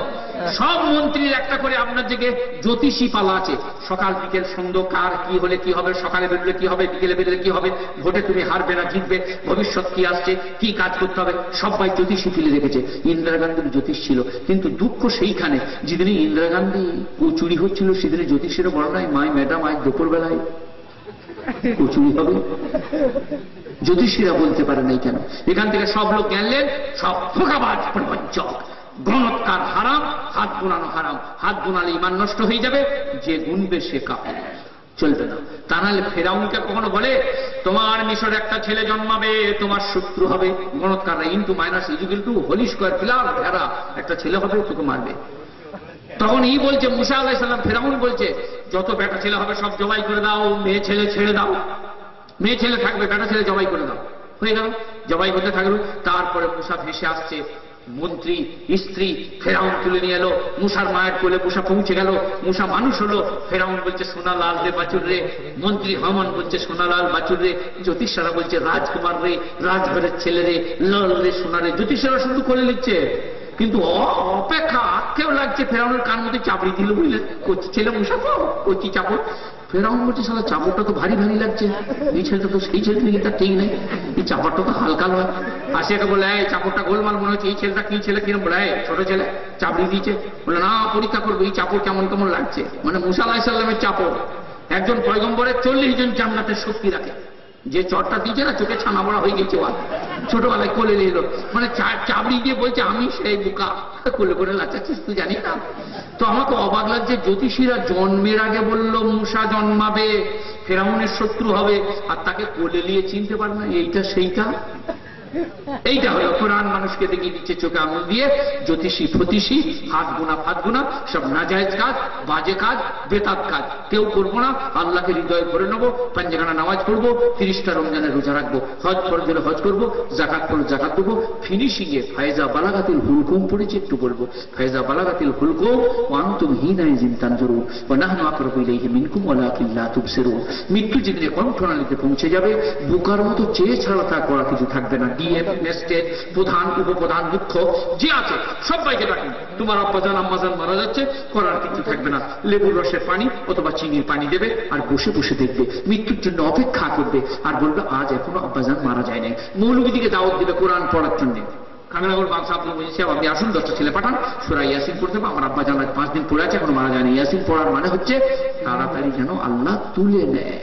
সব মন্ত্রীর একটা করে আপনার দিকে জ্যোতিষী পালা আছে। সকাল, বিকেল, সন্ধ্যা, কার কি হলে কি হবে, সকালে বেরোলে কি হবে, বিকেলে বেরোলে কি হবে, ভোটে তুমি হারবে না, জিতবে, ভবিষ্যৎ কি আসছে, কি কাজ করতে হবে, সবাই জ্যোতিষী ফেলে রেখেছে ইন্দিরা গান্ধীর জ্যোতিষ ছিল। কিন্তু দুঃখ সেইখানে যেদিনে ইন্দিরা গান্ধী চুরি হচ্ছিল সেদিন জ্যোতিষেরও বড় নাই মায় ম্যাডাম আজ দুপুর বেলায় হবে? জ্যোতিষীরা বলতে পারে নাই কেন? এখান থেকে সব লোক জানলেন সব ফোকাবাজ প্রবঞ্চক। গণৎকার হারাম, হাত গুনানো হারাম। হাত গুনালে ইমান নষ্ট হয়ে যাবে, যে গুনবে সে কাপড় চলবে না। তা নাহলে ফেরাউনকে কখনো বলে, তোমার মিশর একটা ছেলে জন্মাবে, তোমার শত্রু হবে। গণৎকাররা, into minus is equal to whole square pillar, ভেড়া, একটা ছেলে হবে, তোকে মারবে। তখন ই বলছে, মুসা আলাইসাল্লাম ফেরাউন বলছে, যত বেটা ছেলে হবে, সব জবাই করে দাও, মেয়ে ছেলে ছেড়ে দাও। মেয়ে ছেলে থাকবে, বেটা ছেলে জবাই করে দাও। হয়ে গেল, জবাই করতে থাকল। তারপরে মুসা ভেসে আসছে, মন্ত্রী, স্ত্রী, ফেরাউন তুলে নিয়ে এলো। মুসার মায়ের কোলে মুসা পৌঁছে গেল। মুসা মানুষ হলো। ফেরাউন বলছে সোনালাল রে বাছুর রে। মন্ত্রী হমন বলছে সোনালাল বাছুর রে। জ্যোতিষারা বলছে, রাজকুমার রে, রাজঘরের ছেলে রে, লাল রে, সোনা রে। জ্যোতিষারা শুধু করে নিচ্ছে। কিন্তু অপেক্ষা কেউ লাগছে। ফেরাউনের কান মধ্যে চাপড়ি দিল বুঝলে ছেলে মুসা তো কচি চাপড়? ফেরাউন বলছে সালা চাপড়টা তো ভারী ভারী লাগছে। এই ছেলেটা তো সেই ছেলে নাকি তার ঠিক নেই। এই চাপড়টা তো হালকা নয়। আসে একটা বলে এই চাপড়টা গোলমাল মনে হচ্ছে। এই ছেলেটা কি ছেলে কিরম বলে? ছোট ছেলে চাপড়ি দিয়েছে। বলে না, পরীক্ষা করব। এই চাপড় কেমন কেমন লাগছে? মানে মুসা আলাহিসাল্লামের চাপড়। একজন পয়গম্বরের চল্লিশ জন জান্নাতের শক্তি রাখে। যে চটটা দিয়েছে না, চোখে ছানা বড়া হয়ে গেছে ওয়া ছোটবেলায় কোলে নিল মানে চাবড়ি দিয়ে বলছে, আমি সেই বোকা। কোলে করে লাচাচ্ছিস তুই জানি না? তো আমাকে অবাক লাগছে, জ্যোতিষীরা জন্মের আগে বলল মুসা জন্মাবে, ফেরাউনের শত্রু হবে। আর তাকে কোলে নিয়ে চিনতে পারে না, এইটা সেইটা? এইটা হলো কোরআন মানুষকে দেখিয়ে দিচ্ছে চোখে আঙুল দিয়ে, জ্যোতিষী ফতিষী, হাত গুনা, ফাত গুনা, সব নাজায়জ কাজ, বাজে কাজ বেতাত কাজ। কেউ করব না, আল্লাহকে হৃদয় করে নেব পাঞ্জাগানা নামাজ পড়ব, তিরিশটা রমজানের রোজা রাখব, হজ ফরজ হলে হজ করব, জাকাত ফরজ জাকাত দেবো ফিনিশিং এ ফায়জা বালাগাতিল হুলকুম পড়েছে একটু বলব ফায়জা বালাগাতিল হুলকুম ওয়ান্তুম হিনাই জিনতান জরু ওয়ানাহনু আকরাবু ইলাইহি মিনকুম, ওয়ালাকিন লা তুবসিরুন। মৃত্যু যেদিনে কণ্ঠনালীতে পৌঁছে যাবে, বুকার মতো চেয়ে ছাড়া তা করা কিছু থাকবে না। ডিএম নেস্টেড প্রধান উপপ্রধান মুখ্য যে আছে, সবাইকে ডাকুন। তোমার আব্বাজান আম্মাজান মারা যাচ্ছে, করার কিছু থাকবে না। লেবুর রসের পানি অথবা চিনির পানি দেবে আর বসে বসে দেখবে, মৃত্যুর জন্য অপেক্ষা করবে আর বলবে, আজ এখনও আব্বাজান মারা যায় নাই মৌলবীদিকে দাওয়াত দেবে কোরআন পড়ার জন্য। কাংরাগর বাংসা আপনি বলছি আপনি আসুন, দশটা ছেলে পাঠান, সুরা ইয়াসিন পড়তে আমার আব্বা জান আজ পাঁচ দিন পড়ে আছে, এখনও মারা যায়নি। ইয়াসিন পড়ার মানে হচ্ছে তাড়াতাড়ি যেন আল্লাহ তুলে নেয়।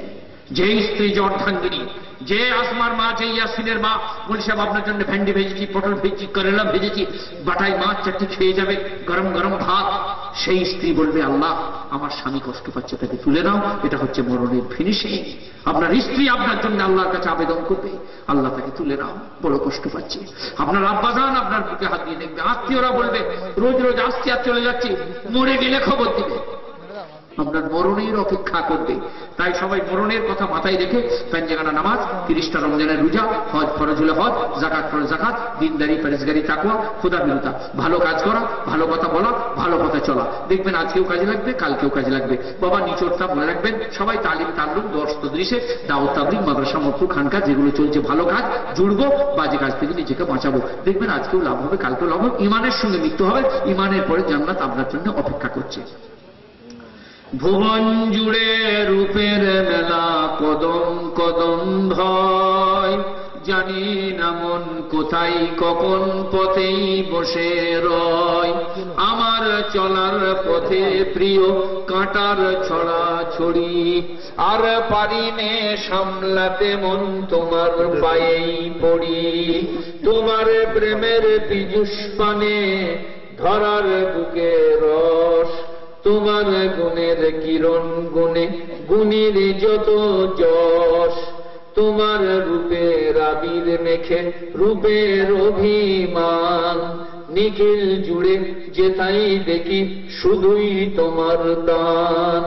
যে স্ত্রী যে অর্ধাঙ্গিনী যে আসমার মা, যে ইয়াসিনের মা বলি সাহেব আপনার জন্য ভেন্ডি ভেজেছি, পটল ভেজেছি, করেলা ভেজেছি, বাটাই মাছ চারটি খেয়ে যাবে, গরম গরম ভাত। সেই স্ত্রী বলবে, আল্লাহ, আমার স্বামী কষ্ট পাচ্ছে, তাকে তুলে নাও, এটা হচ্ছে মরণের ফিনিশিং আপনার স্ত্রী আপনার জন্য আল্লাহর কাছে আবেদন করবে, আল্লাহ তাকে তুলে নাও, বড় কষ্ট পাচ্ছে। আপনার আব্বা আব্বাজান আপনার বুকে হাত দিয়ে দেখবে, আত্মীয়রা বলবে, রোজ রোজ আসছি আর চলে যাচ্ছি, মরে গেলে খবর দিবে। আপনার মরণের অপেক্ষা করবে। তাই সবাই মরণের কথা মাথায় রেখে পাঞ্জাগানা নামাজ, তিরিশটা রমজানের রোজা, হজ ফরজ হলে হজ, জাকাত ফরজ জাকাত, দিনদারি ফেরেজগারি তাকুয়া খোদা বিরতা ভালো কাজ করা, ভালো কথা বলা, ভালো পথে চলা। দেখবেন আজকেও কাজে লাগবে, কালকেও কাজে লাগবে। বাবা নিচরটা মনে রাখবেন, সবাই তালিম তাল্লুম, দর্শ তদৃশে, দাওয়াত তাবলিগ মাদ্রাসা মফু খানকা, যেগুলো চলছে ভালো কাজ, জুড়বো, বাজে কাজ থেকে নিজেকে বাঁচাবো। দেখবেন আজকেও লাভ হবে, কালকেও লাভ হবে, ইমানের সঙ্গে মৃত্যু হবে, ইমানের পরে জান্নাত আপনার জন্য অপেক্ষা করছে। ভুবন জুড়ে রূপের মেলা কদম কদম ভয়। জানি না মন কোথায়, কখন পথেই বসে রয়। আমার চলার পথে প্রিয় কাঁটার ছড়া ছড়ি। আর পারিনে সামলাতে মন তোমার পায়েই পড়ি। তোমার প্রেমের পীযুষ পানে ধরার বুকে রস। তোমার গুণের কিরণ গুণে গুণের যত যশ তোমার রূপের আবির মেখে রূপের অভিমান। নিখিল জুড়ে যেথাই দেখি, শুধুই তোমার দান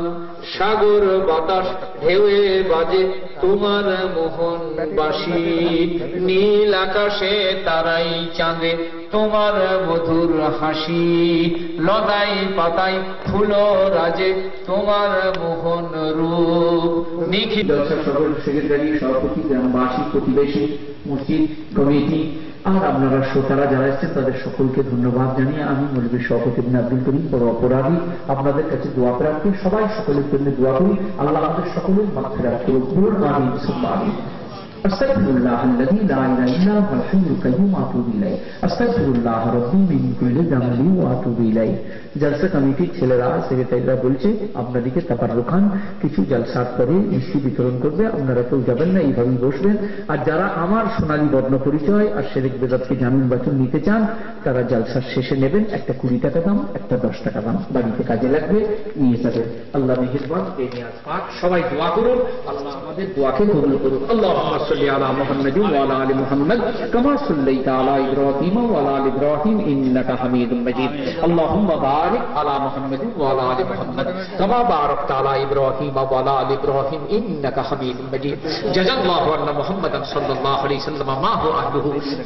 সাগর বাতাস ঢেউয়ে বাজে তোমার মোহন বাসি নীল আকাশে তারাই চাঁদে তোমার মধুর হাসি। লদাই পাতাই ফুল রাজে তোমার মোহন রূপ। নিখিল সকল সেক্রেটারি সভাপতি, গ্রামবাসী, প্রতিবেশী, মসজিদ, কমিটি আর আপনারা শ্রোতারা যারা এসেছেন, তাদের সকলকে ধন্যবাদ জানিয়ে আমি মৌলবী সভাপতি ইবনে আব্দুল করিম বড় অপরাধী। আপনাদের কাছে দোয়া প্রার্থী সবাই সকলের জন্য দোয়া করি। আল্লাহ আমাদের সকলের মাথায় সুম্মা আমিন। أستغفر الله الذي لا إله إلا هو الحي القيوم وأتوب إليه أستغفر الله ربي من كل ذنب وأتوب إليه জলসা কমিটির ছেলেরা সেক্রেটারিরা বলছে আপনাদেরকে তাপার খান কিছু জলসার পরে মিষ্টি বিতরণ করবে আপনারা কেউ যাবেন না এইভাবেই বসবেন আর যারা আমার সোনালী বর্ণ পরিচয় আর শেরেক বেদাতকে জামিন বাচন নিতে চান তারা জলসার শেষে নেবেন একটা কুড়ি টাকা দাম একটা দশ টাকা দাম বাড়িতে কাজে লাগবে নিয়ে যাবেন আল্লাহ মেহেরবান এই নিয়াজ পাক সবাই দোয়া করুন আল্লাহ আমাদের দোয়াকে কবুল করুন আল্লাহ صل على محمد وعلى ال محمد كما صليت على ابراهيم وعلى ال ابراهيم انك حميد مجيد اللهم بارك على محمد وعلى ال محمد كما باركت على ابراهيم وعلى ال ابراهيم انك حميد مجيد جزا الله ان محمدا صلى الله عليه وسلم ما هو اهله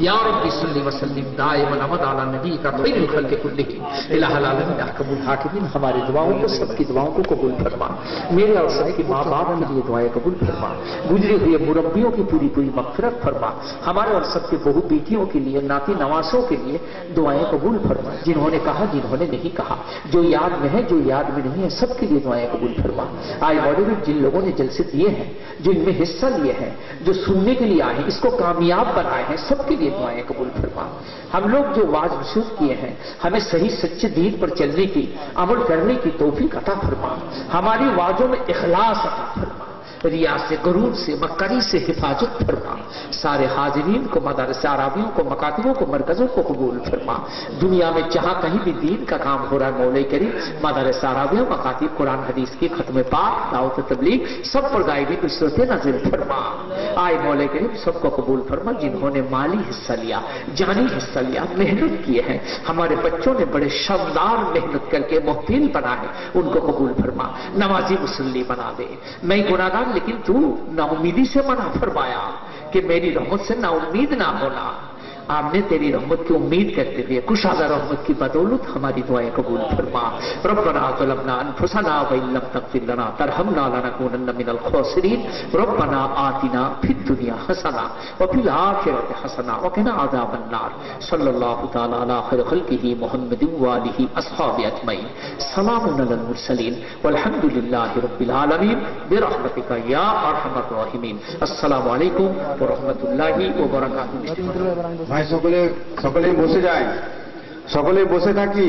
يا رب صل وسلم دائما ابدا على نبيك خير الخلق كلهم الہ العالمین احکم الحاکمین ہماری دعاؤں کو، سب کی دعاؤں کو قبول فرما۔ میرے اور سب کے ماں باپ کے لیے دعائیں قبول فرما۔ گزرے ہوئے مربیوں کی پوری پوری مغفرت فرما۔ ہمارے اور سب کے بہو بیٹیوں کے لیے ناتی نوازوں کے لیے دعائیں قبول فرما۔ جنہوں نے کہا، جنہوں نے نہیں کہا۔ جو یاد میں ہے، جو یاد میں نہیں ہے، سب کے لیے دعائیں قبول فرما۔ آئی باڈی میں جن لوگوں نے جلسے دیے ہیں، جن میں حصہ لیے ہیں، جو سننے کے لیے آئے ہیں، اس کو کامیاب بنائے ہیں، سب کے لیے دعائیں قبول فرما۔ ہم لوگ جو واج محسوس کیے ہیں، ہمیں صحیح سچے دین پر چلنے کی، عمل کرنے کی توفیق عطا فرما۔ ہماری واجوں میں اخلاص عطا فرما۔ ریا سے غرور سے مکری سے حفاظت فرما۔ سارے حاضرین کو مدارس عربیوں کو مکاتبوں کو مرکزوں کو قبول فرما۔ دنیا میں جہاں کہیں بھی دین کا کام ہو رہا ہے مولے کریم، مدارس عربیوں مکاتب قرآن، حدیث کی ختم پاک، دعوت تبلیغ، سب پر غائبی نصرت نظر فرما۔ آئے مولے کریم، سب کو قبول فرما، جنہوں نے مالی حصہ لیا، جانی حصہ لیا، محنت کیے ہیں ہمارے بچوں نے بڑے شمدار محنت کر کے محفل بنا ہے، ان کو قبول فرما نمازی مسلی بنا دے۔ میں گناہ لیکن تو نا امیدی سے منع فرمایا کہ میری رحمت سے نا امید نہ ہونا۔ آپ نے تیری رحمت کی امید کرتے ہوئے کشادہ رحمت کی بدولت ہماری دعائیں قبول فرما۔ ربنا ظلمنا انفسنا وان لم تغفر لنا ترحمنا لنكونن من الخاسرین۔ ربنا آتنا فی الدنیا حسنا وفی الاخرۃ حسنا وکنا عذاب النار۔ صل اللہ تعالیٰ علی خیر خلقہ محمد والہ اصحاب اجمعین۔ سلام للمرسلین المرسلین۔ والحمد للہ رب العالمین۔ برحمتک یا ارحم الراحمین۔ السلام علیکم ورحمت اللہ وبرکاتہ۔ ভাই সকলে সকলেই বসে যায় সকলেই বসে থাকি।